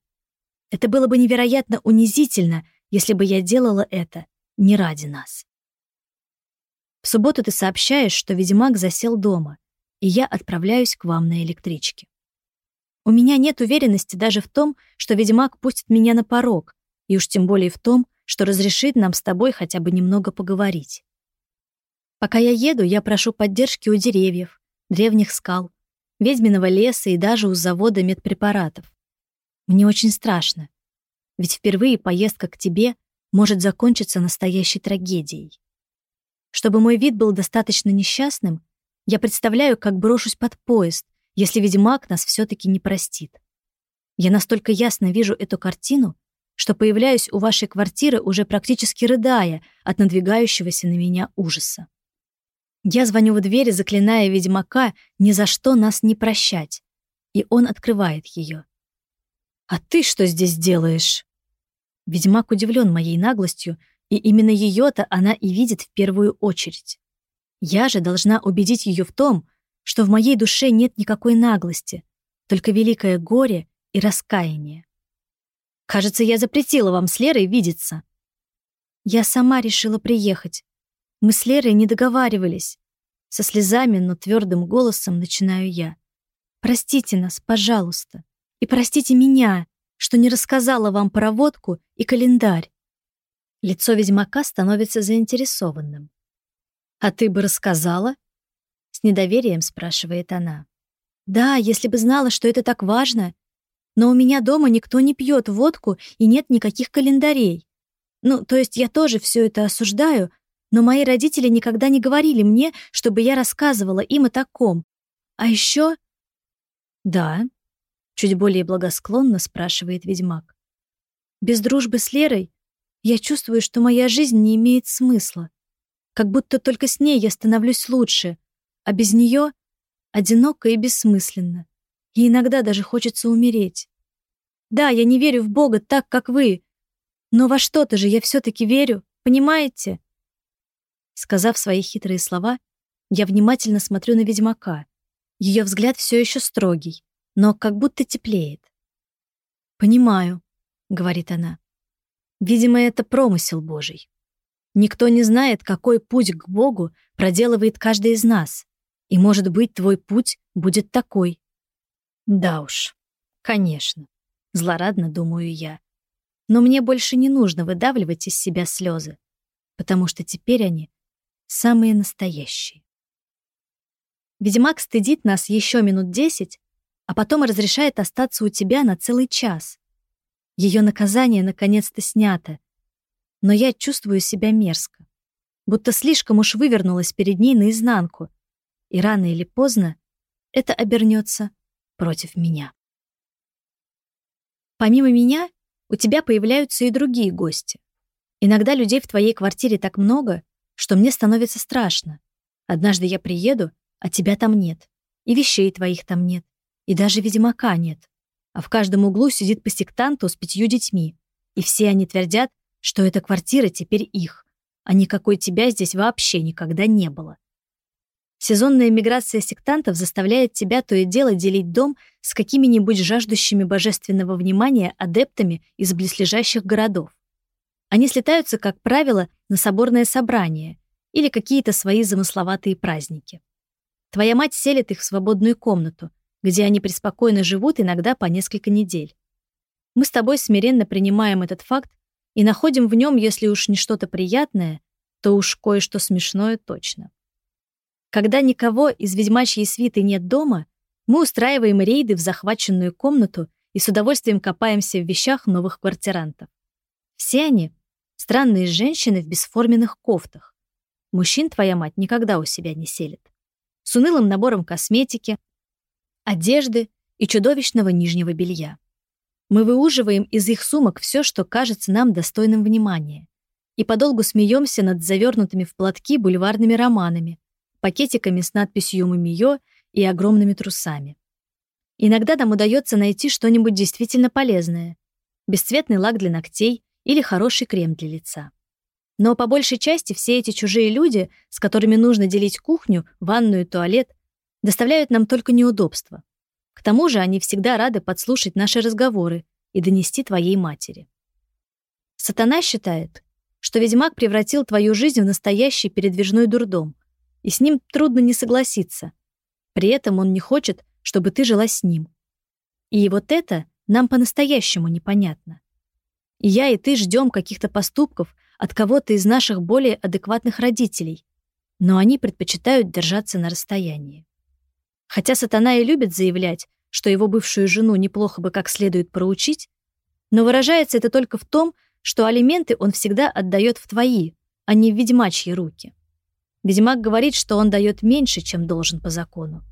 Это было бы невероятно унизительно, если бы я делала это не ради нас. В субботу ты сообщаешь, что ведьмак засел дома, и я отправляюсь к вам на электричке. У меня нет уверенности даже в том, что ведьмак пустит меня на порог, и уж тем более в том, что разрешит нам с тобой хотя бы немного поговорить. Пока я еду, я прошу поддержки у деревьев, древних скал, ведьминого леса и даже у завода медпрепаратов. Мне очень страшно, ведь впервые поездка к тебе может закончиться настоящей трагедией. Чтобы мой вид был достаточно несчастным, я представляю, как брошусь под поезд, если ведьмак нас все таки не простит. Я настолько ясно вижу эту картину, что появляюсь у вашей квартиры уже практически рыдая от надвигающегося на меня ужаса. Я звоню в дверь, заклиная ведьмака ни за что нас не прощать, и он открывает ее. «А ты что здесь делаешь?» Ведьмак удивлен моей наглостью, и именно ее-то она и видит в первую очередь. Я же должна убедить ее в том, что в моей душе нет никакой наглости, только великое горе и раскаяние. Кажется, я запретила вам с Лерой видеться. Я сама решила приехать. Мы с Лерой не договаривались. Со слезами, но твердым голосом начинаю я. Простите нас, пожалуйста. И простите меня, что не рассказала вам про водку и календарь. Лицо ведьмака становится заинтересованным. «А ты бы рассказала?» С недоверием спрашивает она. «Да, если бы знала, что это так важно. Но у меня дома никто не пьет водку и нет никаких календарей. Ну, то есть я тоже все это осуждаю, но мои родители никогда не говорили мне, чтобы я рассказывала им о таком. А еще... Да, Чуть более благосклонно спрашивает ведьмак. Без дружбы с Лерой я чувствую, что моя жизнь не имеет смысла. Как будто только с ней я становлюсь лучше, а без нее одиноко и бессмысленно. И иногда даже хочется умереть. Да, я не верю в Бога так, как вы, но во что-то же я все-таки верю, понимаете? Сказав свои хитрые слова, я внимательно смотрю на ведьмака. Ее взгляд все еще строгий, но как будто теплеет. «Понимаю», — говорит она. «Видимо, это промысел Божий. Никто не знает, какой путь к Богу проделывает каждый из нас, и, может быть, твой путь будет такой». «Да уж, конечно», — злорадно думаю я. Но мне больше не нужно выдавливать из себя слезы, потому что теперь они самые настоящие. Ведьмак стыдит нас еще минут десять, а потом разрешает остаться у тебя на целый час. Ее наказание наконец-то снято, но я чувствую себя мерзко, будто слишком уж вывернулась перед ней наизнанку, и рано или поздно это обернется против меня. Помимо меня, у тебя появляются и другие гости. Иногда людей в твоей квартире так много, что мне становится страшно. Однажды я приеду, а тебя там нет, и вещей твоих там нет. И даже ведьмака нет. А в каждом углу сидит по сектанту с пятью детьми. И все они твердят, что эта квартира теперь их, а никакой тебя здесь вообще никогда не было. Сезонная миграция сектантов заставляет тебя то и дело делить дом с какими-нибудь жаждущими божественного внимания адептами из близлежащих городов. Они слетаются, как правило, на соборное собрание или какие-то свои замысловатые праздники. Твоя мать селит их в свободную комнату — где они преспокойно живут иногда по несколько недель. Мы с тобой смиренно принимаем этот факт и находим в нем, если уж не что-то приятное, то уж кое-что смешное точно. Когда никого из ведьмачьей свиты нет дома, мы устраиваем рейды в захваченную комнату и с удовольствием копаемся в вещах новых квартирантов. Все они — странные женщины в бесформенных кофтах. Мужчин твоя мать никогда у себя не селит. С унылым набором косметики, одежды и чудовищного нижнего белья. Мы выуживаем из их сумок все, что кажется нам достойным внимания, и подолгу смеемся над завернутыми в платки бульварными романами, пакетиками с надписью «Мумиё» и огромными трусами. Иногда нам удается найти что-нибудь действительно полезное. Бесцветный лак для ногтей или хороший крем для лица. Но по большей части все эти чужие люди, с которыми нужно делить кухню, ванную, туалет, доставляют нам только неудобства. К тому же они всегда рады подслушать наши разговоры и донести твоей матери. Сатана считает, что ведьмак превратил твою жизнь в настоящий передвижной дурдом, и с ним трудно не согласиться. При этом он не хочет, чтобы ты жила с ним. И вот это нам по-настоящему непонятно. И я, и ты ждем каких-то поступков от кого-то из наших более адекватных родителей, но они предпочитают держаться на расстоянии. Хотя сатана и любит заявлять, что его бывшую жену неплохо бы как следует проучить, но выражается это только в том, что алименты он всегда отдает в твои, а не в ведьмачьи руки. Ведьмак говорит, что он дает меньше, чем должен по закону.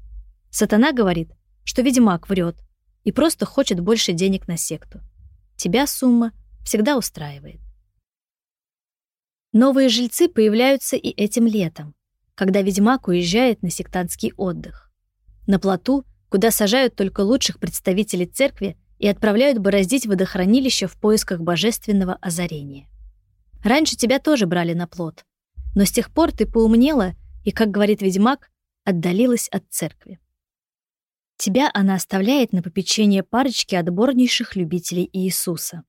Сатана говорит, что ведьмак врет и просто хочет больше денег на секту. Тебя сумма всегда устраивает. Новые жильцы появляются и этим летом, когда ведьмак уезжает на сектантский отдых. На плоту, куда сажают только лучших представителей церкви и отправляют бороздить водохранилище в поисках божественного озарения. Раньше тебя тоже брали на плот, но с тех пор ты поумнела и, как говорит ведьмак, отдалилась от церкви. Тебя она оставляет на попечение парочки отборнейших любителей Иисуса.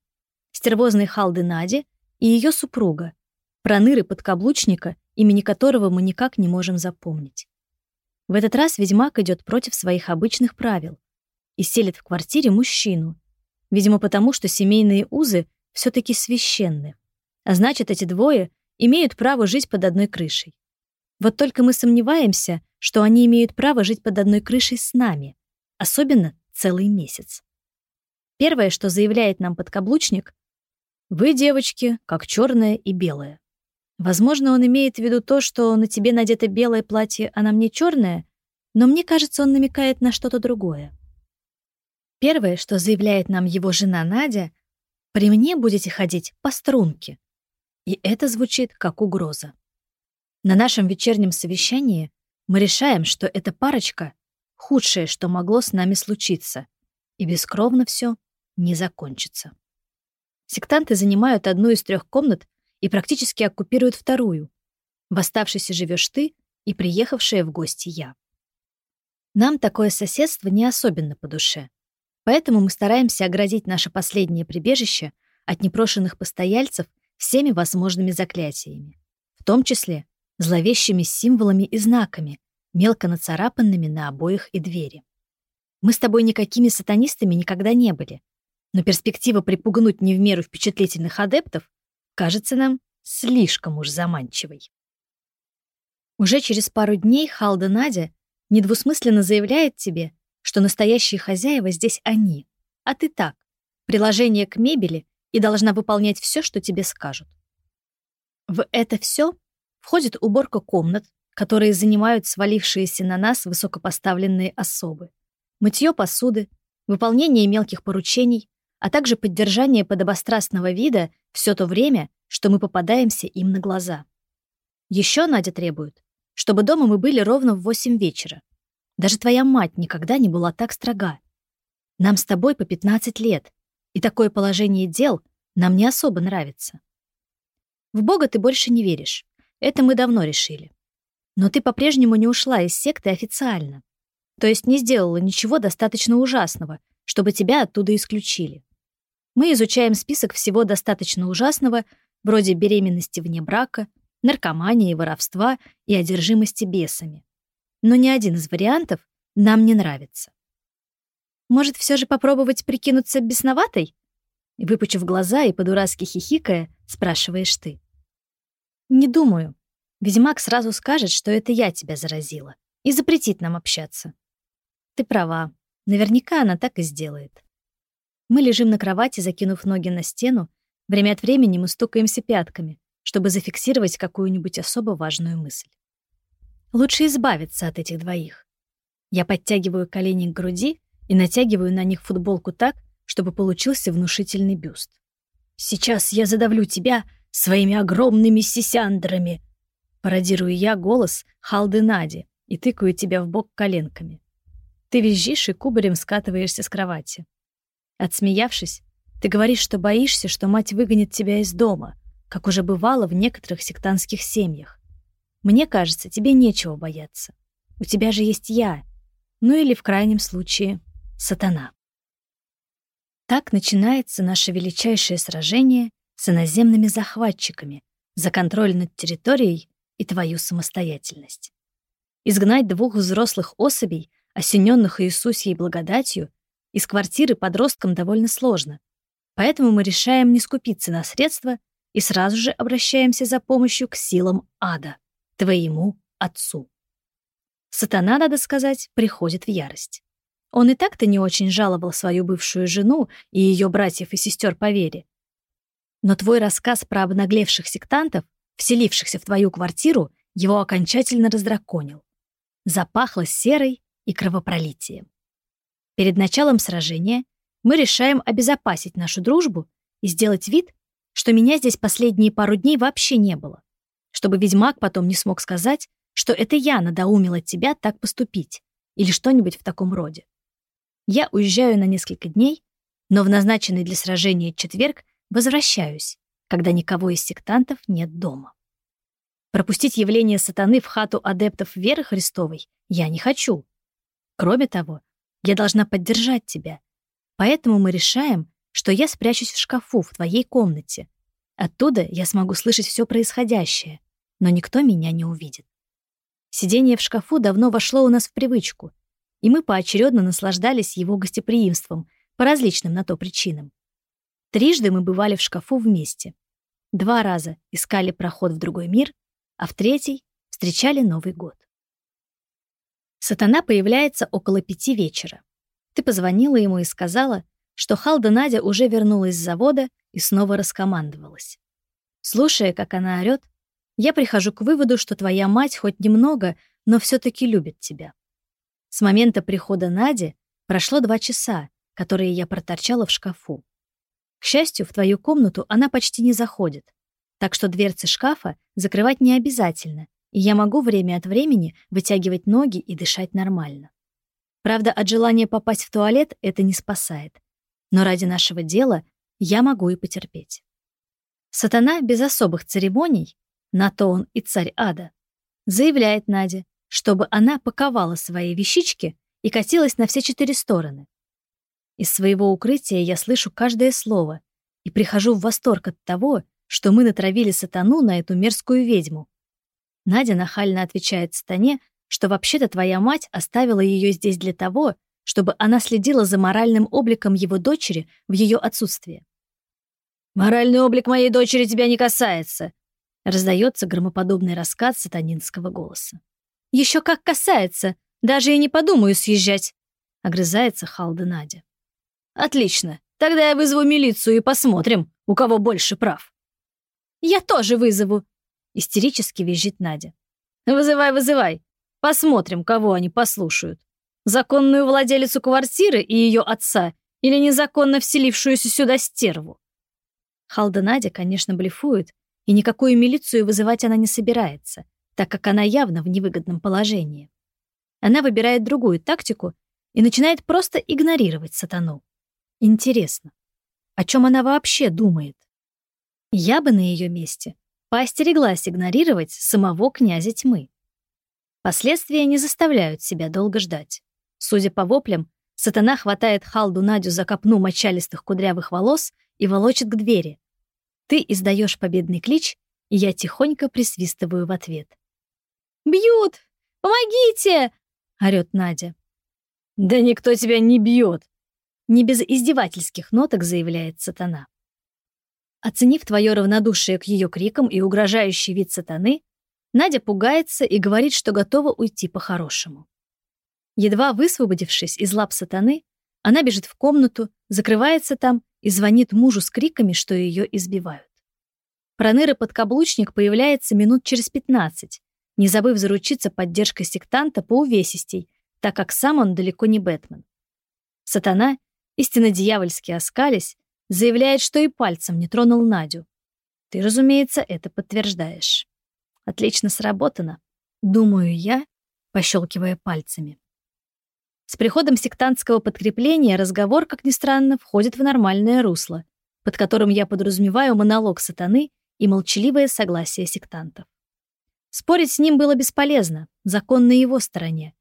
Стервозной Халды Нади и ее супруга, проныры подкаблучника, имени которого мы никак не можем запомнить. В этот раз ведьмак идет против своих обычных правил и селит в квартире мужчину, видимо, потому что семейные узы все таки священны. А значит, эти двое имеют право жить под одной крышей. Вот только мы сомневаемся, что они имеют право жить под одной крышей с нами особенно целый месяц. Первое, что заявляет нам подкаблучник, «Вы, девочки, как черное и белое». Возможно, он имеет в виду то, что на тебе надето белое платье, а на мне черное, но мне кажется, он намекает на что-то другое. Первое, что заявляет нам его жена Надя, «При мне будете ходить по струнке». И это звучит как угроза. На нашем вечернем совещании мы решаем, что эта парочка худшее, что могло с нами случиться, и бескровно все не закончится. Сектанты занимают одну из трех комнат и практически оккупируют вторую. В оставшейся живешь ты и приехавшая в гости я. Нам такое соседство не особенно по душе, поэтому мы стараемся оградить наше последнее прибежище от непрошенных постояльцев всеми возможными заклятиями, в том числе зловещими символами и знаками, мелко нацарапанными на обоих и двери. Мы с тобой никакими сатанистами никогда не были, но перспектива припугнуть не в меру впечатлительных адептов кажется нам слишком уж заманчивой. Уже через пару дней Халда Надя недвусмысленно заявляет тебе, что настоящие хозяева здесь они, а ты так, приложение к мебели и должна выполнять все, что тебе скажут. В это все входит уборка комнат, которые занимают свалившиеся на нас высокопоставленные особы. Мытье посуды, выполнение мелких поручений, а также поддержание подобострастного вида все то время, что мы попадаемся им на глаза. Еще Надя требует, чтобы дома мы были ровно в 8 вечера. Даже твоя мать никогда не была так строга. Нам с тобой по 15 лет, и такое положение дел нам не особо нравится. В Бога ты больше не веришь. Это мы давно решили. Но ты по-прежнему не ушла из секты официально. То есть не сделала ничего достаточно ужасного, чтобы тебя оттуда исключили. Мы изучаем список всего достаточно ужасного, вроде беременности вне брака, наркомании, воровства и одержимости бесами. Но ни один из вариантов нам не нравится. Может, все же попробовать прикинуться бесноватой? Выпучив глаза и по-дурацки хихикая, спрашиваешь ты. Не думаю, Ведьмак сразу скажет, что это я тебя заразила, и запретит нам общаться. Ты права. Наверняка она так и сделает. Мы лежим на кровати, закинув ноги на стену. Время от времени мы стукаемся пятками, чтобы зафиксировать какую-нибудь особо важную мысль. Лучше избавиться от этих двоих. Я подтягиваю колени к груди и натягиваю на них футболку так, чтобы получился внушительный бюст. «Сейчас я задавлю тебя своими огромными сисяндрами!» Пародирую я голос Халды Нади и тыкаю тебя в бок коленками. Ты визжишь и кубарем скатываешься с кровати. Отсмеявшись, ты говоришь, что боишься, что мать выгонит тебя из дома, как уже бывало в некоторых сектантских семьях. Мне кажется, тебе нечего бояться. У тебя же есть я, ну или в крайнем случае сатана. Так начинается наше величайшее сражение с иноземными захватчиками за контроль над территорией и твою самостоятельность. Изгнать двух взрослых особей, осененных Иисусьей благодатью, из квартиры подросткам довольно сложно. Поэтому мы решаем не скупиться на средства и сразу же обращаемся за помощью к силам ада, твоему отцу. Сатана, надо сказать, приходит в ярость. Он и так-то не очень жаловал свою бывшую жену и ее братьев и сестер по вере. Но твой рассказ про обнаглевших сектантов, вселившихся в твою квартиру, его окончательно раздраконил. Запахло серой и кровопролитием. Перед началом сражения мы решаем обезопасить нашу дружбу и сделать вид, что меня здесь последние пару дней вообще не было, чтобы ведьмак потом не смог сказать, что это я надоумила тебя так поступить или что-нибудь в таком роде. Я уезжаю на несколько дней, но в назначенный для сражения четверг возвращаюсь, когда никого из сектантов нет дома. Пропустить явление сатаны в хату адептов веры Христовой я не хочу. Кроме того, я должна поддержать тебя. Поэтому мы решаем, что я спрячусь в шкафу в твоей комнате. Оттуда я смогу слышать все происходящее, но никто меня не увидит. Сидение в шкафу давно вошло у нас в привычку, и мы поочередно наслаждались его гостеприимством по различным на то причинам. Трижды мы бывали в шкафу вместе. Два раза искали проход в другой мир, а в третий встречали Новый год. Сатана появляется около пяти вечера. Ты позвонила ему и сказала, что Халда Надя уже вернулась с завода и снова раскомандовалась. Слушая, как она орёт, я прихожу к выводу, что твоя мать хоть немного, но все таки любит тебя. С момента прихода Нади прошло два часа, которые я проторчала в шкафу. К счастью, в твою комнату она почти не заходит, так что дверцы шкафа закрывать не обязательно, и я могу время от времени вытягивать ноги и дышать нормально. Правда, от желания попасть в туалет это не спасает. Но ради нашего дела я могу и потерпеть. Сатана без особых церемоний на то он и царь ада, заявляет Наде, чтобы она паковала свои вещички и катилась на все четыре стороны. Из своего укрытия я слышу каждое слово и прихожу в восторг от того, что мы натравили сатану на эту мерзкую ведьму. Надя нахально отвечает сатане, что вообще-то твоя мать оставила ее здесь для того, чтобы она следила за моральным обликом его дочери в ее отсутствие. «Моральный облик моей дочери тебя не касается», Раздается громоподобный рассказ сатанинского голоса. Еще как касается, даже и не подумаю съезжать, огрызается Халда Надя. Отлично, тогда я вызову милицию и посмотрим, у кого больше прав. Я тоже вызову, истерически визжит Надя. Вызывай, вызывай. Посмотрим, кого они послушают. Законную владелицу квартиры и ее отца или незаконно вселившуюся сюда стерву. Халда Надя, конечно, блефует, и никакую милицию вызывать она не собирается, так как она явно в невыгодном положении. Она выбирает другую тактику и начинает просто игнорировать сатану. Интересно, о чем она вообще думает? Я бы на ее месте поостереглась игнорировать самого князя тьмы. Последствия не заставляют себя долго ждать. Судя по воплям, сатана хватает Халду Надю за копну мочалистых кудрявых волос и волочит к двери, ты издаешь победный клич, и я тихонько присвистываю в ответ. «Бьют! Помогите!» — орёт Надя. «Да никто тебя не бьет!» Не без издевательских ноток заявляет сатана. Оценив твое равнодушие к ее крикам и угрожающий вид сатаны, Надя пугается и говорит, что готова уйти по-хорошему. Едва высвободившись из лап сатаны, она бежит в комнату, закрывается там и звонит мужу с криками, что ее избивают. Проныра-подкаблучник появляется минут через 15, не забыв заручиться поддержкой сектанта по увесистей, так как сам он далеко не Бэтмен. Сатана, истинно дьявольски оскались, заявляет, что и пальцем не тронул Надю. Ты, разумеется, это подтверждаешь. Отлично сработано, думаю я, пощелкивая пальцами. С приходом сектантского подкрепления разговор, как ни странно, входит в нормальное русло, под которым я подразумеваю монолог сатаны и молчаливое согласие сектантов. Спорить с ним было бесполезно, закон на его стороне.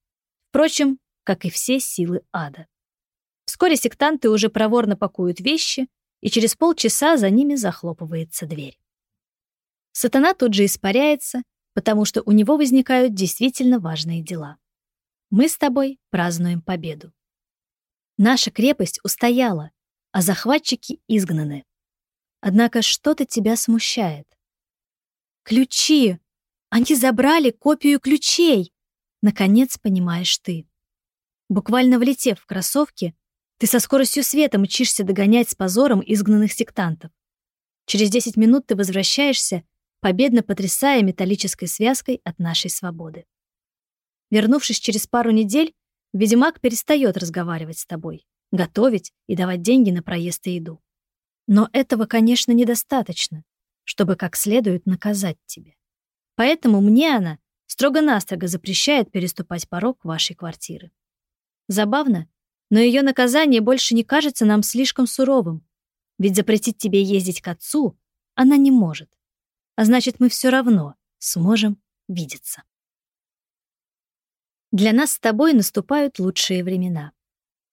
Впрочем, как и все силы ада. Вскоре сектанты уже проворно пакуют вещи, и через полчаса за ними захлопывается дверь. Сатана тут же испаряется, потому что у него возникают действительно важные дела. Мы с тобой празднуем победу. Наша крепость устояла, а захватчики изгнаны. Однако что-то тебя смущает. Ключи! Они забрали копию ключей! Наконец понимаешь ты. Буквально влетев в кроссовки, ты со скоростью света мчишься догонять с позором изгнанных сектантов. Через 10 минут ты возвращаешься, победно потрясая металлической связкой от нашей свободы. Вернувшись через пару недель, ведьмак перестает разговаривать с тобой, готовить и давать деньги на проезд и еду. Но этого, конечно, недостаточно, чтобы как следует наказать тебя. Поэтому мне она строго-настрого запрещает переступать порог вашей квартиры. Забавно, но ее наказание больше не кажется нам слишком суровым, ведь запретить тебе ездить к отцу она не может. А значит, мы все равно сможем видеться. Для нас с тобой наступают лучшие времена.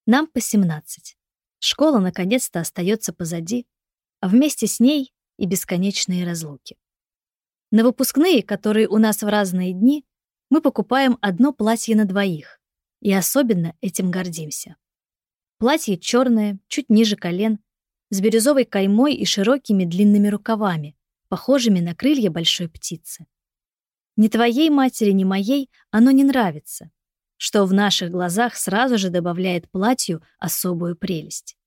Нам по 17. Школа наконец-то остается позади, а вместе с ней и бесконечные разлуки. На выпускные, которые у нас в разные дни, мы покупаем одно платье на двоих, и особенно этим гордимся. Платье черное, чуть ниже колен, с бирюзовой каймой и широкими длинными рукавами, похожими на крылья большой птицы. Ни твоей матери, ни моей оно не нравится, что в наших глазах сразу же добавляет платью особую прелесть.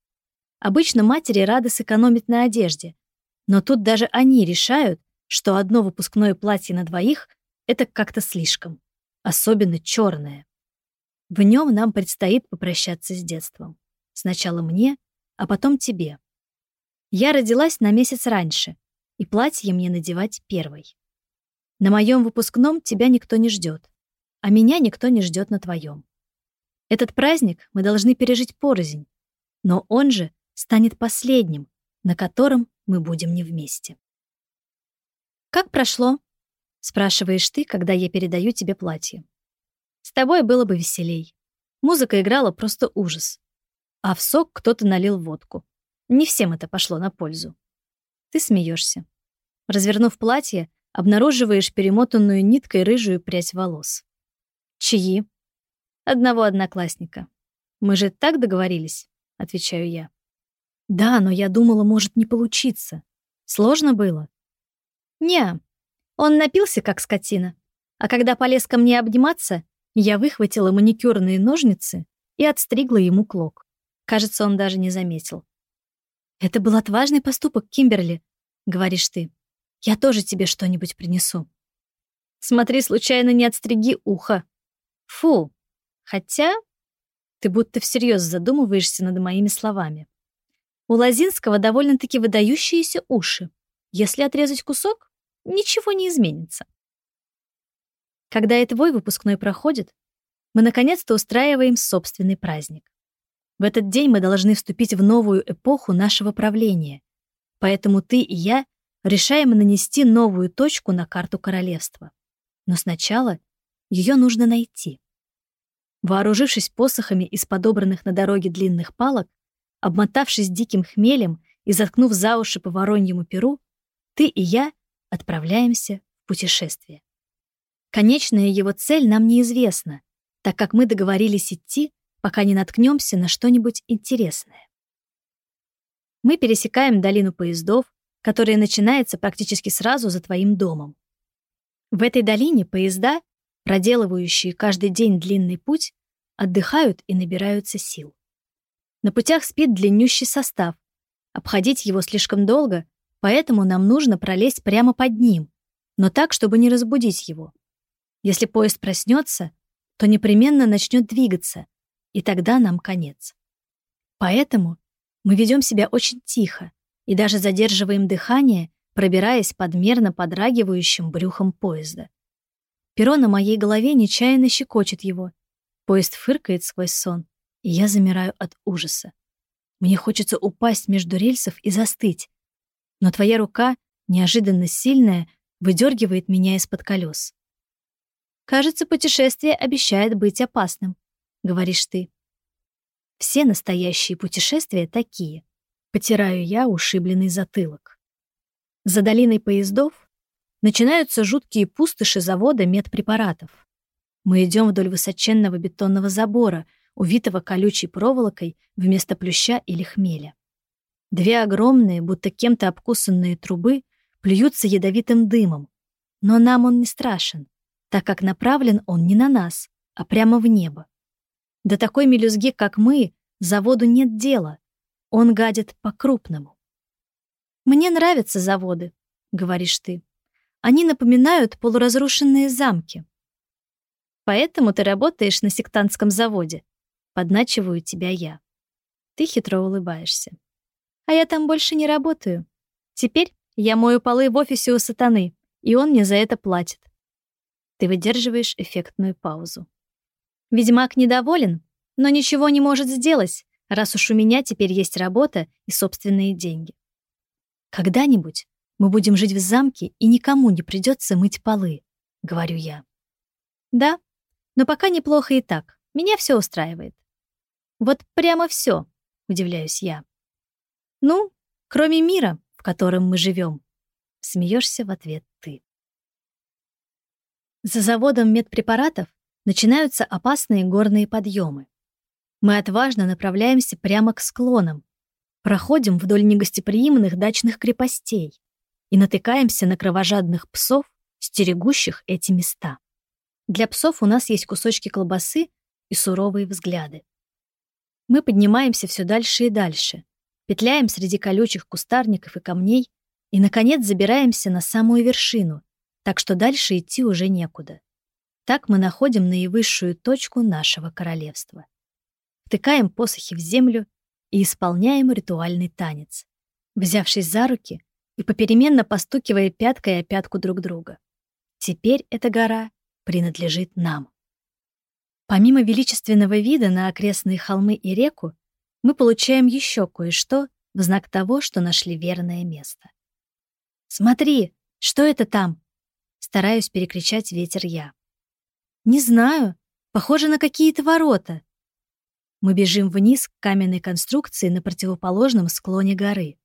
Обычно матери рады сэкономить на одежде, но тут даже они решают, что одно выпускное платье на двоих — это как-то слишком, особенно черное. В нем нам предстоит попрощаться с детством. Сначала мне, а потом тебе. Я родилась на месяц раньше, и платье мне надевать первой. На моем выпускном тебя никто не ждет, а меня никто не ждет на твоем. Этот праздник мы должны пережить порознь, но он же станет последним, на котором мы будем не вместе. «Как прошло?» — спрашиваешь ты, когда я передаю тебе платье. С тобой было бы веселей. Музыка играла просто ужас. А в сок кто-то налил водку. Не всем это пошло на пользу. Ты смеешься. Развернув платье, обнаруживаешь перемотанную ниткой рыжую прядь волос. Чьи? Одного одноклассника. Мы же так договорились, отвечаю я. Да, но я думала, может не получиться. Сложно было? Не, он напился, как скотина. А когда полез ко мне обниматься, я выхватила маникюрные ножницы и отстригла ему клок. Кажется, он даже не заметил. «Это был отважный поступок, Кимберли», — говоришь ты. «Я тоже тебе что-нибудь принесу». «Смотри, случайно не отстриги ухо». «Фу! Хотя...» Ты будто всерьез задумываешься над моими словами. У Лазинского довольно-таки выдающиеся уши. Если отрезать кусок, ничего не изменится. Когда и твой выпускной проходит, мы наконец-то устраиваем собственный праздник. В этот день мы должны вступить в новую эпоху нашего правления, поэтому ты и я решаем нанести новую точку на карту королевства. Но сначала ее нужно найти. Вооружившись посохами из подобранных на дороге длинных палок, обмотавшись диким хмелем и заткнув за уши по вороньему перу, ты и я отправляемся в путешествие. Конечная его цель нам неизвестна, так как мы договорились идти, пока не наткнемся на что-нибудь интересное. Мы пересекаем долину поездов, которая начинается практически сразу за твоим домом. В этой долине поезда, проделывающие каждый день длинный путь, отдыхают и набираются сил. На путях спит длиннющий состав. Обходить его слишком долго, поэтому нам нужно пролезть прямо под ним, но так, чтобы не разбудить его. Если поезд проснется, то непременно начнет двигаться, и тогда нам конец. Поэтому мы ведем себя очень тихо и даже задерживаем дыхание, пробираясь под мерно подрагивающим брюхом поезда. Перо на моей голове нечаянно щекочет его. Поезд фыркает сквозь сон, и я замираю от ужаса. Мне хочется упасть между рельсов и застыть, но твоя рука, неожиданно сильная, выдергивает меня из-под колес. Кажется, путешествие обещает быть опасным. говоришь ты. Все настоящие путешествия такие. Потираю я ушибленный затылок. За долиной поездов начинаются жуткие пустоши завода медпрепаратов. Мы идем вдоль высоченного бетонного забора, увитого колючей проволокой вместо плюща или хмеля. Две огромные, будто кем-то обкусанные трубы плюются ядовитым дымом, но нам он не страшен, так как направлен он не на нас, а прямо в небо. До такой мелюзги, как мы, заводу нет дела. Он гадит по-крупному. «Мне нравятся заводы», — говоришь ты. «Они напоминают полуразрушенные замки». «Поэтому ты работаешь на сектантском заводе», — подначиваю тебя я. Ты хитро улыбаешься. «А я там больше не работаю. Теперь я мою полы в офисе у сатаны, и он мне за это платит». Ты выдерживаешь эффектную паузу. Ведьмак недоволен, но ничего не может сделать, раз уж у меня теперь есть работа и собственные деньги. Когда-нибудь мы будем жить в замке, и никому не придется мыть полы, говорю я. Да, но пока неплохо и так. Меня все устраивает. Вот прямо все, удивляюсь я. Ну, кроме мира, в котором мы живем, смеешься в ответ ты. За заводом медпрепаратов начинаются опасные горные подъемы. Мы отважно направляемся прямо к склонам, проходим вдоль негостеприимных дачных крепостей и натыкаемся на кровожадных псов, стерегущих эти места. Для псов у нас есть кусочки колбасы и суровые взгляды. Мы поднимаемся все дальше и дальше, петляем среди колючих кустарников и камней и, наконец, забираемся на самую вершину, так что дальше идти уже некуда. Так мы находим наивысшую точку нашего королевства. Втыкаем посохи в землю и исполняем ритуальный танец, взявшись за руки и попеременно постукивая пяткой о пятку друг друга. Теперь эта гора принадлежит нам. Помимо величественного вида на окрестные холмы и реку, мы получаем еще кое-что в знак того, что нашли верное место. «Смотри, что это там?» Стараюсь перекричать ветер я. «Не знаю. Похоже на какие-то ворота». Мы бежим вниз к каменной конструкции на противоположном склоне горы.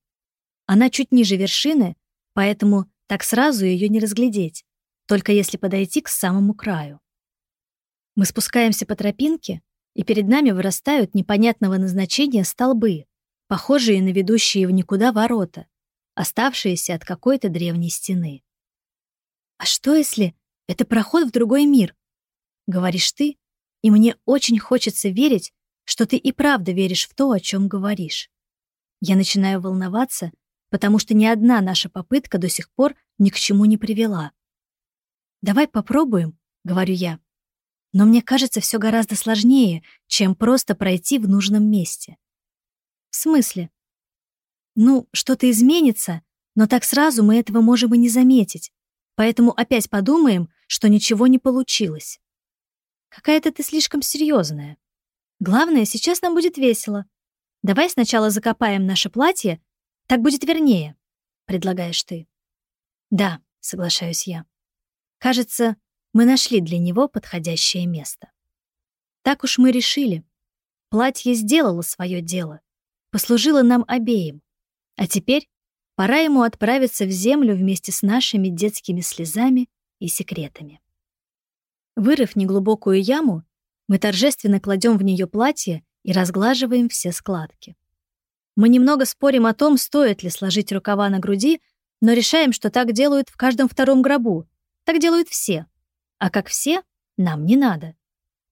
Она чуть ниже вершины, поэтому так сразу ее не разглядеть, только если подойти к самому краю. Мы спускаемся по тропинке, и перед нами вырастают непонятного назначения столбы, похожие на ведущие в никуда ворота, оставшиеся от какой-то древней стены. А что если это проход в другой мир? говоришь ты, и мне очень хочется верить, что ты и правда веришь в то, о чем говоришь. Я начинаю волноваться, потому что ни одна наша попытка до сих пор ни к чему не привела. «Давай попробуем», — говорю я. Но мне кажется, все гораздо сложнее, чем просто пройти в нужном месте. В смысле? Ну, что-то изменится, но так сразу мы этого можем и не заметить. Поэтому опять подумаем, что ничего не получилось. Какая-то ты слишком серьезная. Главное, сейчас нам будет весело. Давай сначала закопаем наше платье, так будет вернее, предлагаешь ты. Да, соглашаюсь я. Кажется, мы нашли для него подходящее место. Так уж мы решили. Платье сделало свое дело, послужило нам обеим. А теперь пора ему отправиться в землю вместе с нашими детскими слезами и секретами. Вырыв неглубокую яму, мы торжественно кладем в нее платье и разглаживаем все складки. Мы немного спорим о том, стоит ли сложить рукава на груди, но решаем, что так делают в каждом втором гробу. Так делают все. А как все, нам не надо.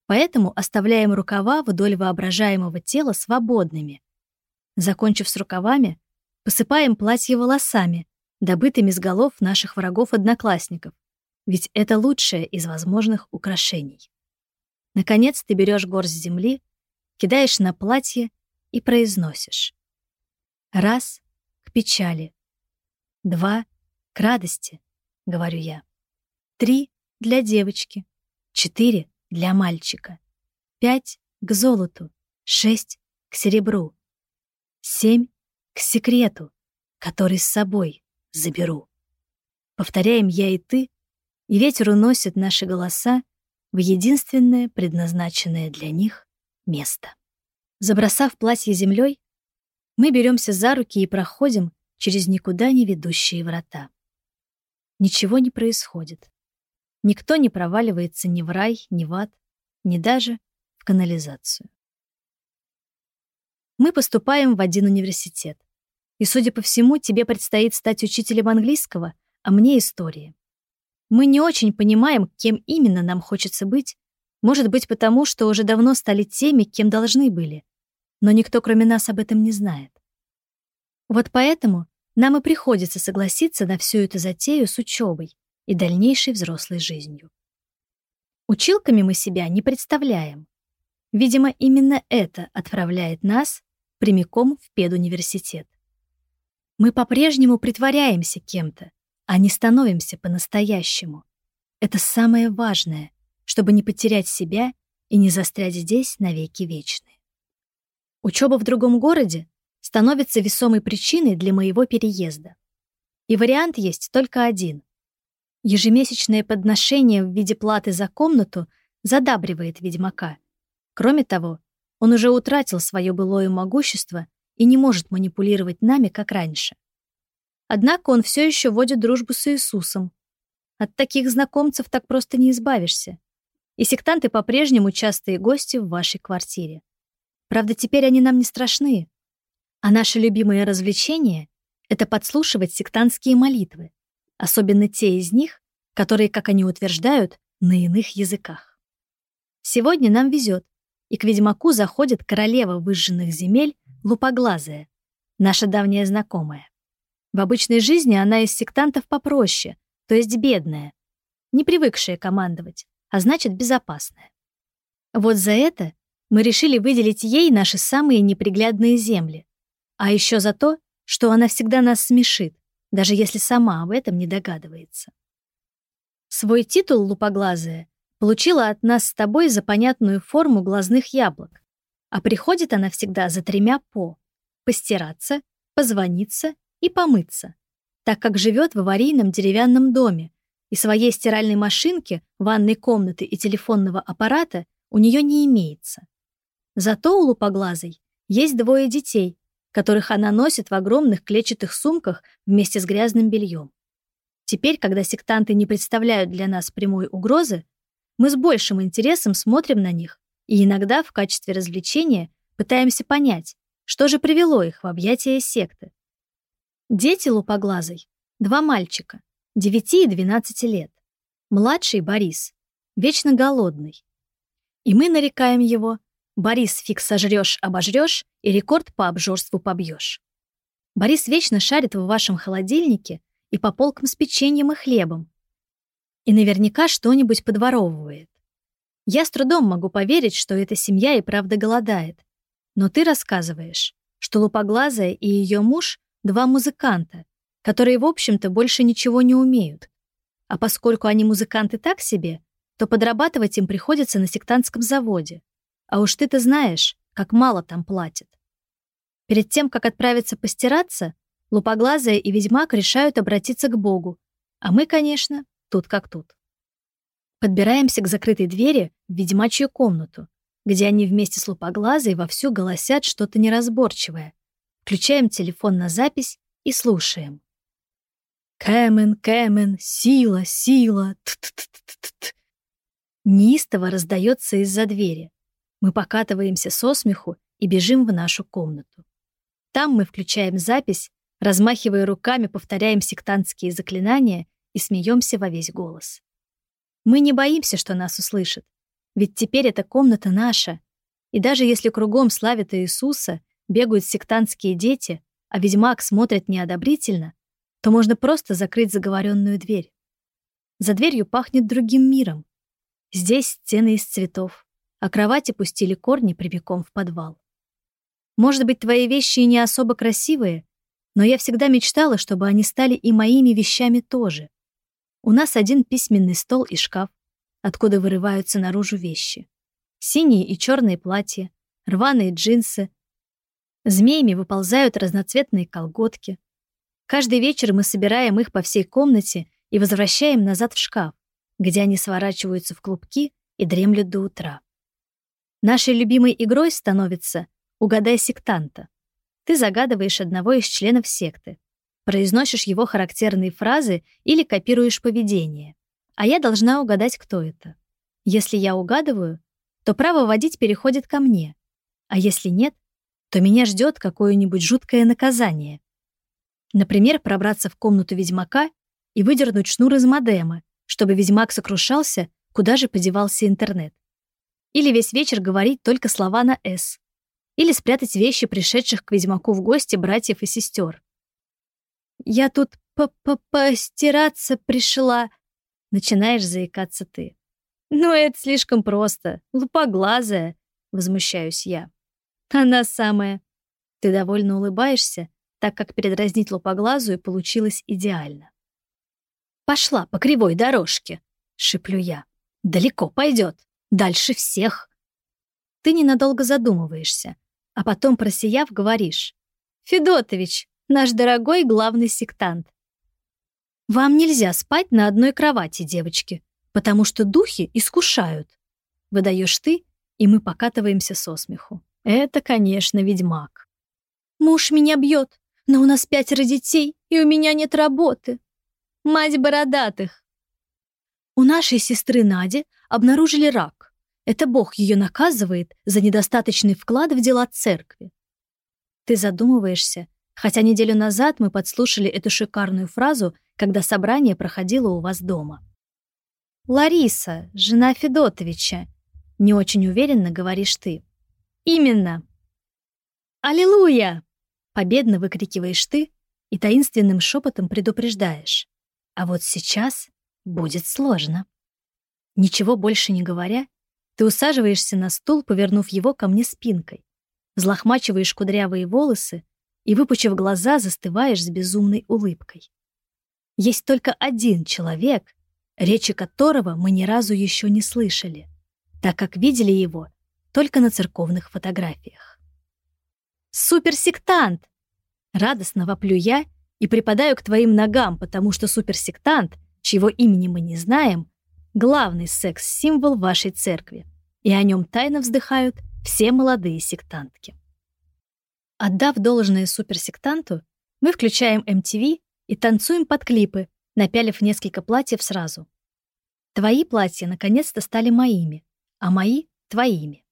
Поэтому оставляем рукава вдоль воображаемого тела свободными. Закончив с рукавами, посыпаем платье волосами, добытыми с голов наших врагов-одноклассников, ведь это лучшее из возможных украшений. Наконец ты берешь горсть земли, кидаешь на платье и произносишь. Раз — к печали. Два — к радости, — говорю я. Три — для девочки. Четыре — для мальчика. Пять — к золоту. Шесть — к серебру. Семь — к секрету, который с собой заберу. Повторяем я и ты, и ветер уносит наши голоса в единственное предназначенное для них место. Забросав платье землей, мы беремся за руки и проходим через никуда не ведущие врата. Ничего не происходит. Никто не проваливается ни в рай, ни в ад, ни даже в канализацию. Мы поступаем в один университет. И, судя по всему, тебе предстоит стать учителем английского, а мне — истории. Мы не очень понимаем, кем именно нам хочется быть. Может быть, потому что уже давно стали теми, кем должны были. Но никто, кроме нас, об этом не знает. Вот поэтому нам и приходится согласиться на всю эту затею с учебой и дальнейшей взрослой жизнью. Училками мы себя не представляем. Видимо, именно это отправляет нас прямиком в педуниверситет. Мы по-прежнему притворяемся кем-то, а не становимся по-настоящему. Это самое важное, чтобы не потерять себя и не застрять здесь навеки вечные. Учеба в другом городе становится весомой причиной для моего переезда. И вариант есть только один. Ежемесячное подношение в виде платы за комнату задабривает ведьмака. Кроме того, он уже утратил свое былое могущество и не может манипулировать нами, как раньше. Однако он все еще водит дружбу с Иисусом. От таких знакомцев так просто не избавишься. И сектанты по-прежнему частые гости в вашей квартире. Правда, теперь они нам не страшны. А наше любимое развлечение — это подслушивать сектантские молитвы, особенно те из них, которые, как они утверждают, на иных языках. Сегодня нам везет, и к ведьмаку заходит королева выжженных земель Лупоглазая, наша давняя знакомая. В обычной жизни она из сектантов попроще, то есть бедная, не привыкшая командовать, а значит безопасная. Вот за это мы решили выделить ей наши самые неприглядные земли, а еще за то, что она всегда нас смешит, даже если сама об этом не догадывается. Свой титул лупоглазая получила от нас с тобой за понятную форму глазных яблок, а приходит она всегда за тремя «по» — постираться, позвониться и помыться, так как живет в аварийном деревянном доме, и своей стиральной машинки, ванной комнаты и телефонного аппарата у нее не имеется. Зато у лупоглазой есть двое детей, которых она носит в огромных клетчатых сумках вместе с грязным бельем. Теперь, когда сектанты не представляют для нас прямой угрозы, мы с большим интересом смотрим на них и иногда в качестве развлечения пытаемся понять, что же привело их в объятия секты. Дети лупоглазой — два мальчика, 9 и 12 лет. Младший Борис, вечно голодный. И мы нарекаем его Борис, фиг сожрёшь, обожрёшь и рекорд по обжорству побьёшь. Борис вечно шарит в вашем холодильнике и по полкам с печеньем и хлебом. И наверняка что-нибудь подворовывает. Я с трудом могу поверить, что эта семья и правда голодает. Но ты рассказываешь, что Лупоглазая и её муж — два музыканта, которые, в общем-то, больше ничего не умеют. А поскольку они музыканты так себе, то подрабатывать им приходится на сектантском заводе. А уж ты-то знаешь, как мало там платят. Перед тем, как отправиться постираться, Лупоглазая и Ведьмак решают обратиться к Богу, а мы, конечно, тут как тут. Подбираемся к закрытой двери в ведьмачью комнату, где они вместе с Лупоглазой вовсю голосят что-то неразборчивое. Включаем телефон на запись и слушаем. «Кэмен, Кэмен, сила, сила, т т т т т т Неистово раздается из-за двери. Мы покатываемся со смеху и бежим в нашу комнату. Там мы включаем запись, размахивая руками, повторяем сектантские заклинания и смеемся во весь голос. Мы не боимся, что нас услышат, ведь теперь эта комната наша. И даже если кругом славят Иисуса, бегают сектантские дети, а ведьмак смотрит неодобрительно, то можно просто закрыть заговоренную дверь. За дверью пахнет другим миром. Здесь стены из цветов, а кровати пустили корни прямиком в подвал. Может быть, твои вещи и не особо красивые, но я всегда мечтала, чтобы они стали и моими вещами тоже. У нас один письменный стол и шкаф, откуда вырываются наружу вещи. Синие и черные платья, рваные джинсы. Змеями выползают разноцветные колготки. Каждый вечер мы собираем их по всей комнате и возвращаем назад в шкаф, где они сворачиваются в клубки и дремлют до утра. Нашей любимой игрой становится «Угадай сектанта». Ты загадываешь одного из членов секты, произносишь его характерные фразы или копируешь поведение, а я должна угадать, кто это. Если я угадываю, то право водить переходит ко мне, а если нет, то меня ждет какое-нибудь жуткое наказание. Например, пробраться в комнату ведьмака и выдернуть шнур из модема, чтобы ведьмак сокрушался, куда же подевался интернет. Или весь вечер говорить только слова на «С». Или спрятать вещи пришедших к ведьмаку в гости братьев и сестер. «Я тут по -по постираться пришла», — начинаешь заикаться ты. «Ну, это слишком просто, лупоглазая», — возмущаюсь я. «Она самая». Ты довольно улыбаешься, так как передразнить лупоглазую получилось идеально. «Пошла по кривой дорожке», — шиплю я. «Далеко пойдет, дальше всех». Ты ненадолго задумываешься, а потом, просияв, говоришь. «Федотович, наш дорогой главный сектант. Вам нельзя спать на одной кровати, девочки, потому что духи искушают». Выдаешь ты, и мы покатываемся со смеху. Это, конечно, ведьмак. «Муж меня бьет, но у нас пятеро детей, и у меня нет работы. Мать бородатых. У нашей сестры Нади обнаружили рак. Это Бог ее наказывает за недостаточный вклад в дела церкви. Ты задумываешься, хотя неделю назад мы подслушали эту шикарную фразу, когда собрание проходило у вас дома. «Лариса, жена Федотовича», — не очень уверенно говоришь ты. «Именно». «Аллилуйя!» — победно выкрикиваешь ты и таинственным шепотом предупреждаешь. А вот сейчас будет сложно. Ничего больше не говоря, ты усаживаешься на стул, повернув его ко мне спинкой, взлохмачиваешь кудрявые волосы и, выпучив глаза, застываешь с безумной улыбкой. Есть только один человек, речи которого мы ни разу еще не слышали, так как видели его только на церковных фотографиях. «Суперсектант!» Радостно воплю я и припадаю к твоим ногам, потому что суперсектант, чьего имени мы не знаем, главный секс-символ вашей церкви, и о нем тайно вздыхают все молодые сектантки. Отдав должное суперсектанту, мы включаем MTV и танцуем под клипы, напялив несколько платьев сразу. Твои платья наконец-то стали моими, а мои — твоими.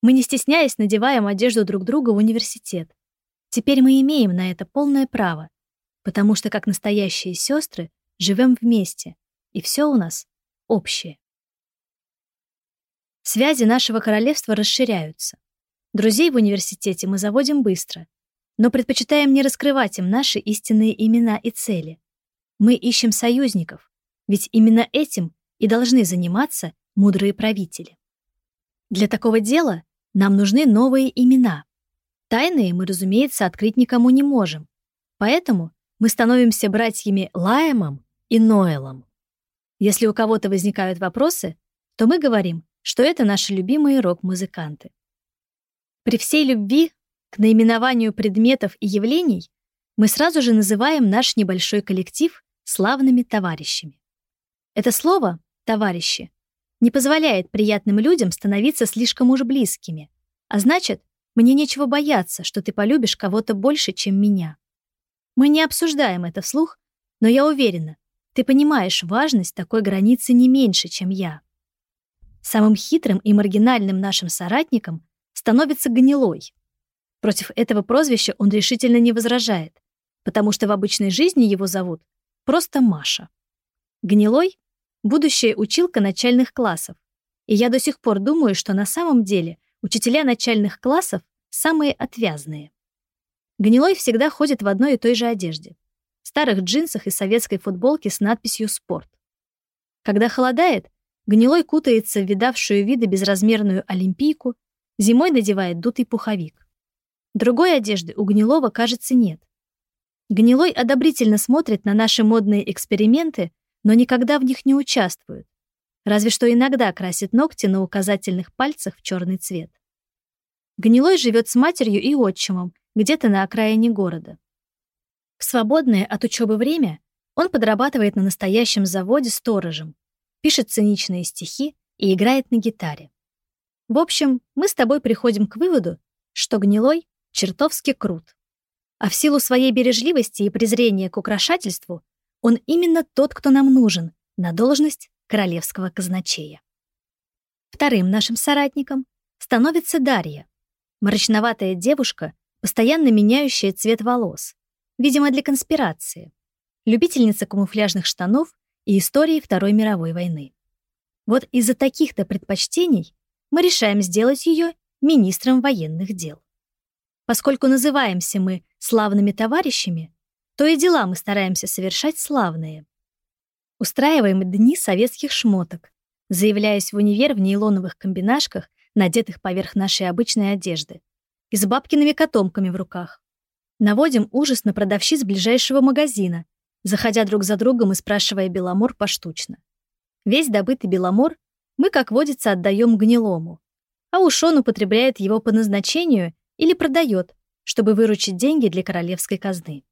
Мы, не стесняясь, надеваем одежду друг друга в университет. Теперь мы имеем на это полное право, потому что как настоящие сестры живем вместе, и все у нас общее. Связи нашего королевства расширяются. Друзей в университете мы заводим быстро, но предпочитаем не раскрывать им наши истинные имена и цели. Мы ищем союзников, ведь именно этим и должны заниматься мудрые правители. Для такого дела нам нужны новые имена. Тайные мы, разумеется, открыть никому не можем, поэтому мы становимся братьями Лаемом и Ноэлом. Если у кого-то возникают вопросы, то мы говорим, что это наши любимые рок-музыканты. При всей любви к наименованию предметов и явлений мы сразу же называем наш небольшой коллектив славными товарищами. Это слово «товарищи» не позволяет приятным людям становиться слишком уж близкими, а значит, мне нечего бояться, что ты полюбишь кого-то больше, чем меня. Мы не обсуждаем это вслух, но я уверена, ты понимаешь важность такой границы не меньше, чем я. Самым хитрым и маргинальным нашим соратником становится Гнилой. Против этого прозвища он решительно не возражает, потому что в обычной жизни его зовут просто Маша. Гнилой — будущая училка начальных классов, и я до сих пор думаю, что на самом деле учителя начальных классов самые отвязные. Гнилой всегда ходит в одной и той же одежде. Старых джинсах и советской футболке с надписью «Спорт». Когда холодает, Гнилой кутается в видавшую виды безразмерную олимпийку, зимой надевает дутый пуховик. Другой одежды у Гнилова, кажется, нет. Гнилой одобрительно смотрит на наши модные эксперименты, но никогда в них не участвует. Разве что иногда красит ногти на указательных пальцах в черный цвет. Гнилой живет с матерью и отчимом, где-то на окраине города. В свободное от учебы время он подрабатывает на настоящем заводе сторожем, пишет циничные стихи и играет на гитаре. В общем, мы с тобой приходим к выводу, что гнилой чертовски крут. А в силу своей бережливости и презрения к украшательству он именно тот, кто нам нужен на должность королевского казначея. Вторым нашим соратником становится Дарья, мрачноватая девушка, постоянно меняющая цвет волос, видимо, для конспирации, любительница камуфляжных штанов и истории Второй мировой войны. Вот из-за таких-то предпочтений мы решаем сделать ее министром военных дел. Поскольку называемся мы славными товарищами, то и дела мы стараемся совершать славные. Устраиваем дни советских шмоток, заявляясь в универ в нейлоновых комбинашках, надетых поверх нашей обычной одежды, и с бабкиными котомками в руках. Наводим ужас на продавщиц ближайшего магазина, заходя друг за другом и спрашивая беломор поштучно. Весь добытый беломор мы, как водится, отдаем гнилому, а уж он употребляет его по назначению или продает, чтобы выручить деньги для королевской казны.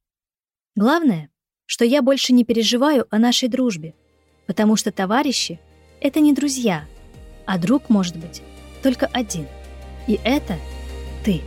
Главное, что я больше не переживаю о нашей дружбе, потому что товарищи — это не друзья, а друг может быть только один. И это ты.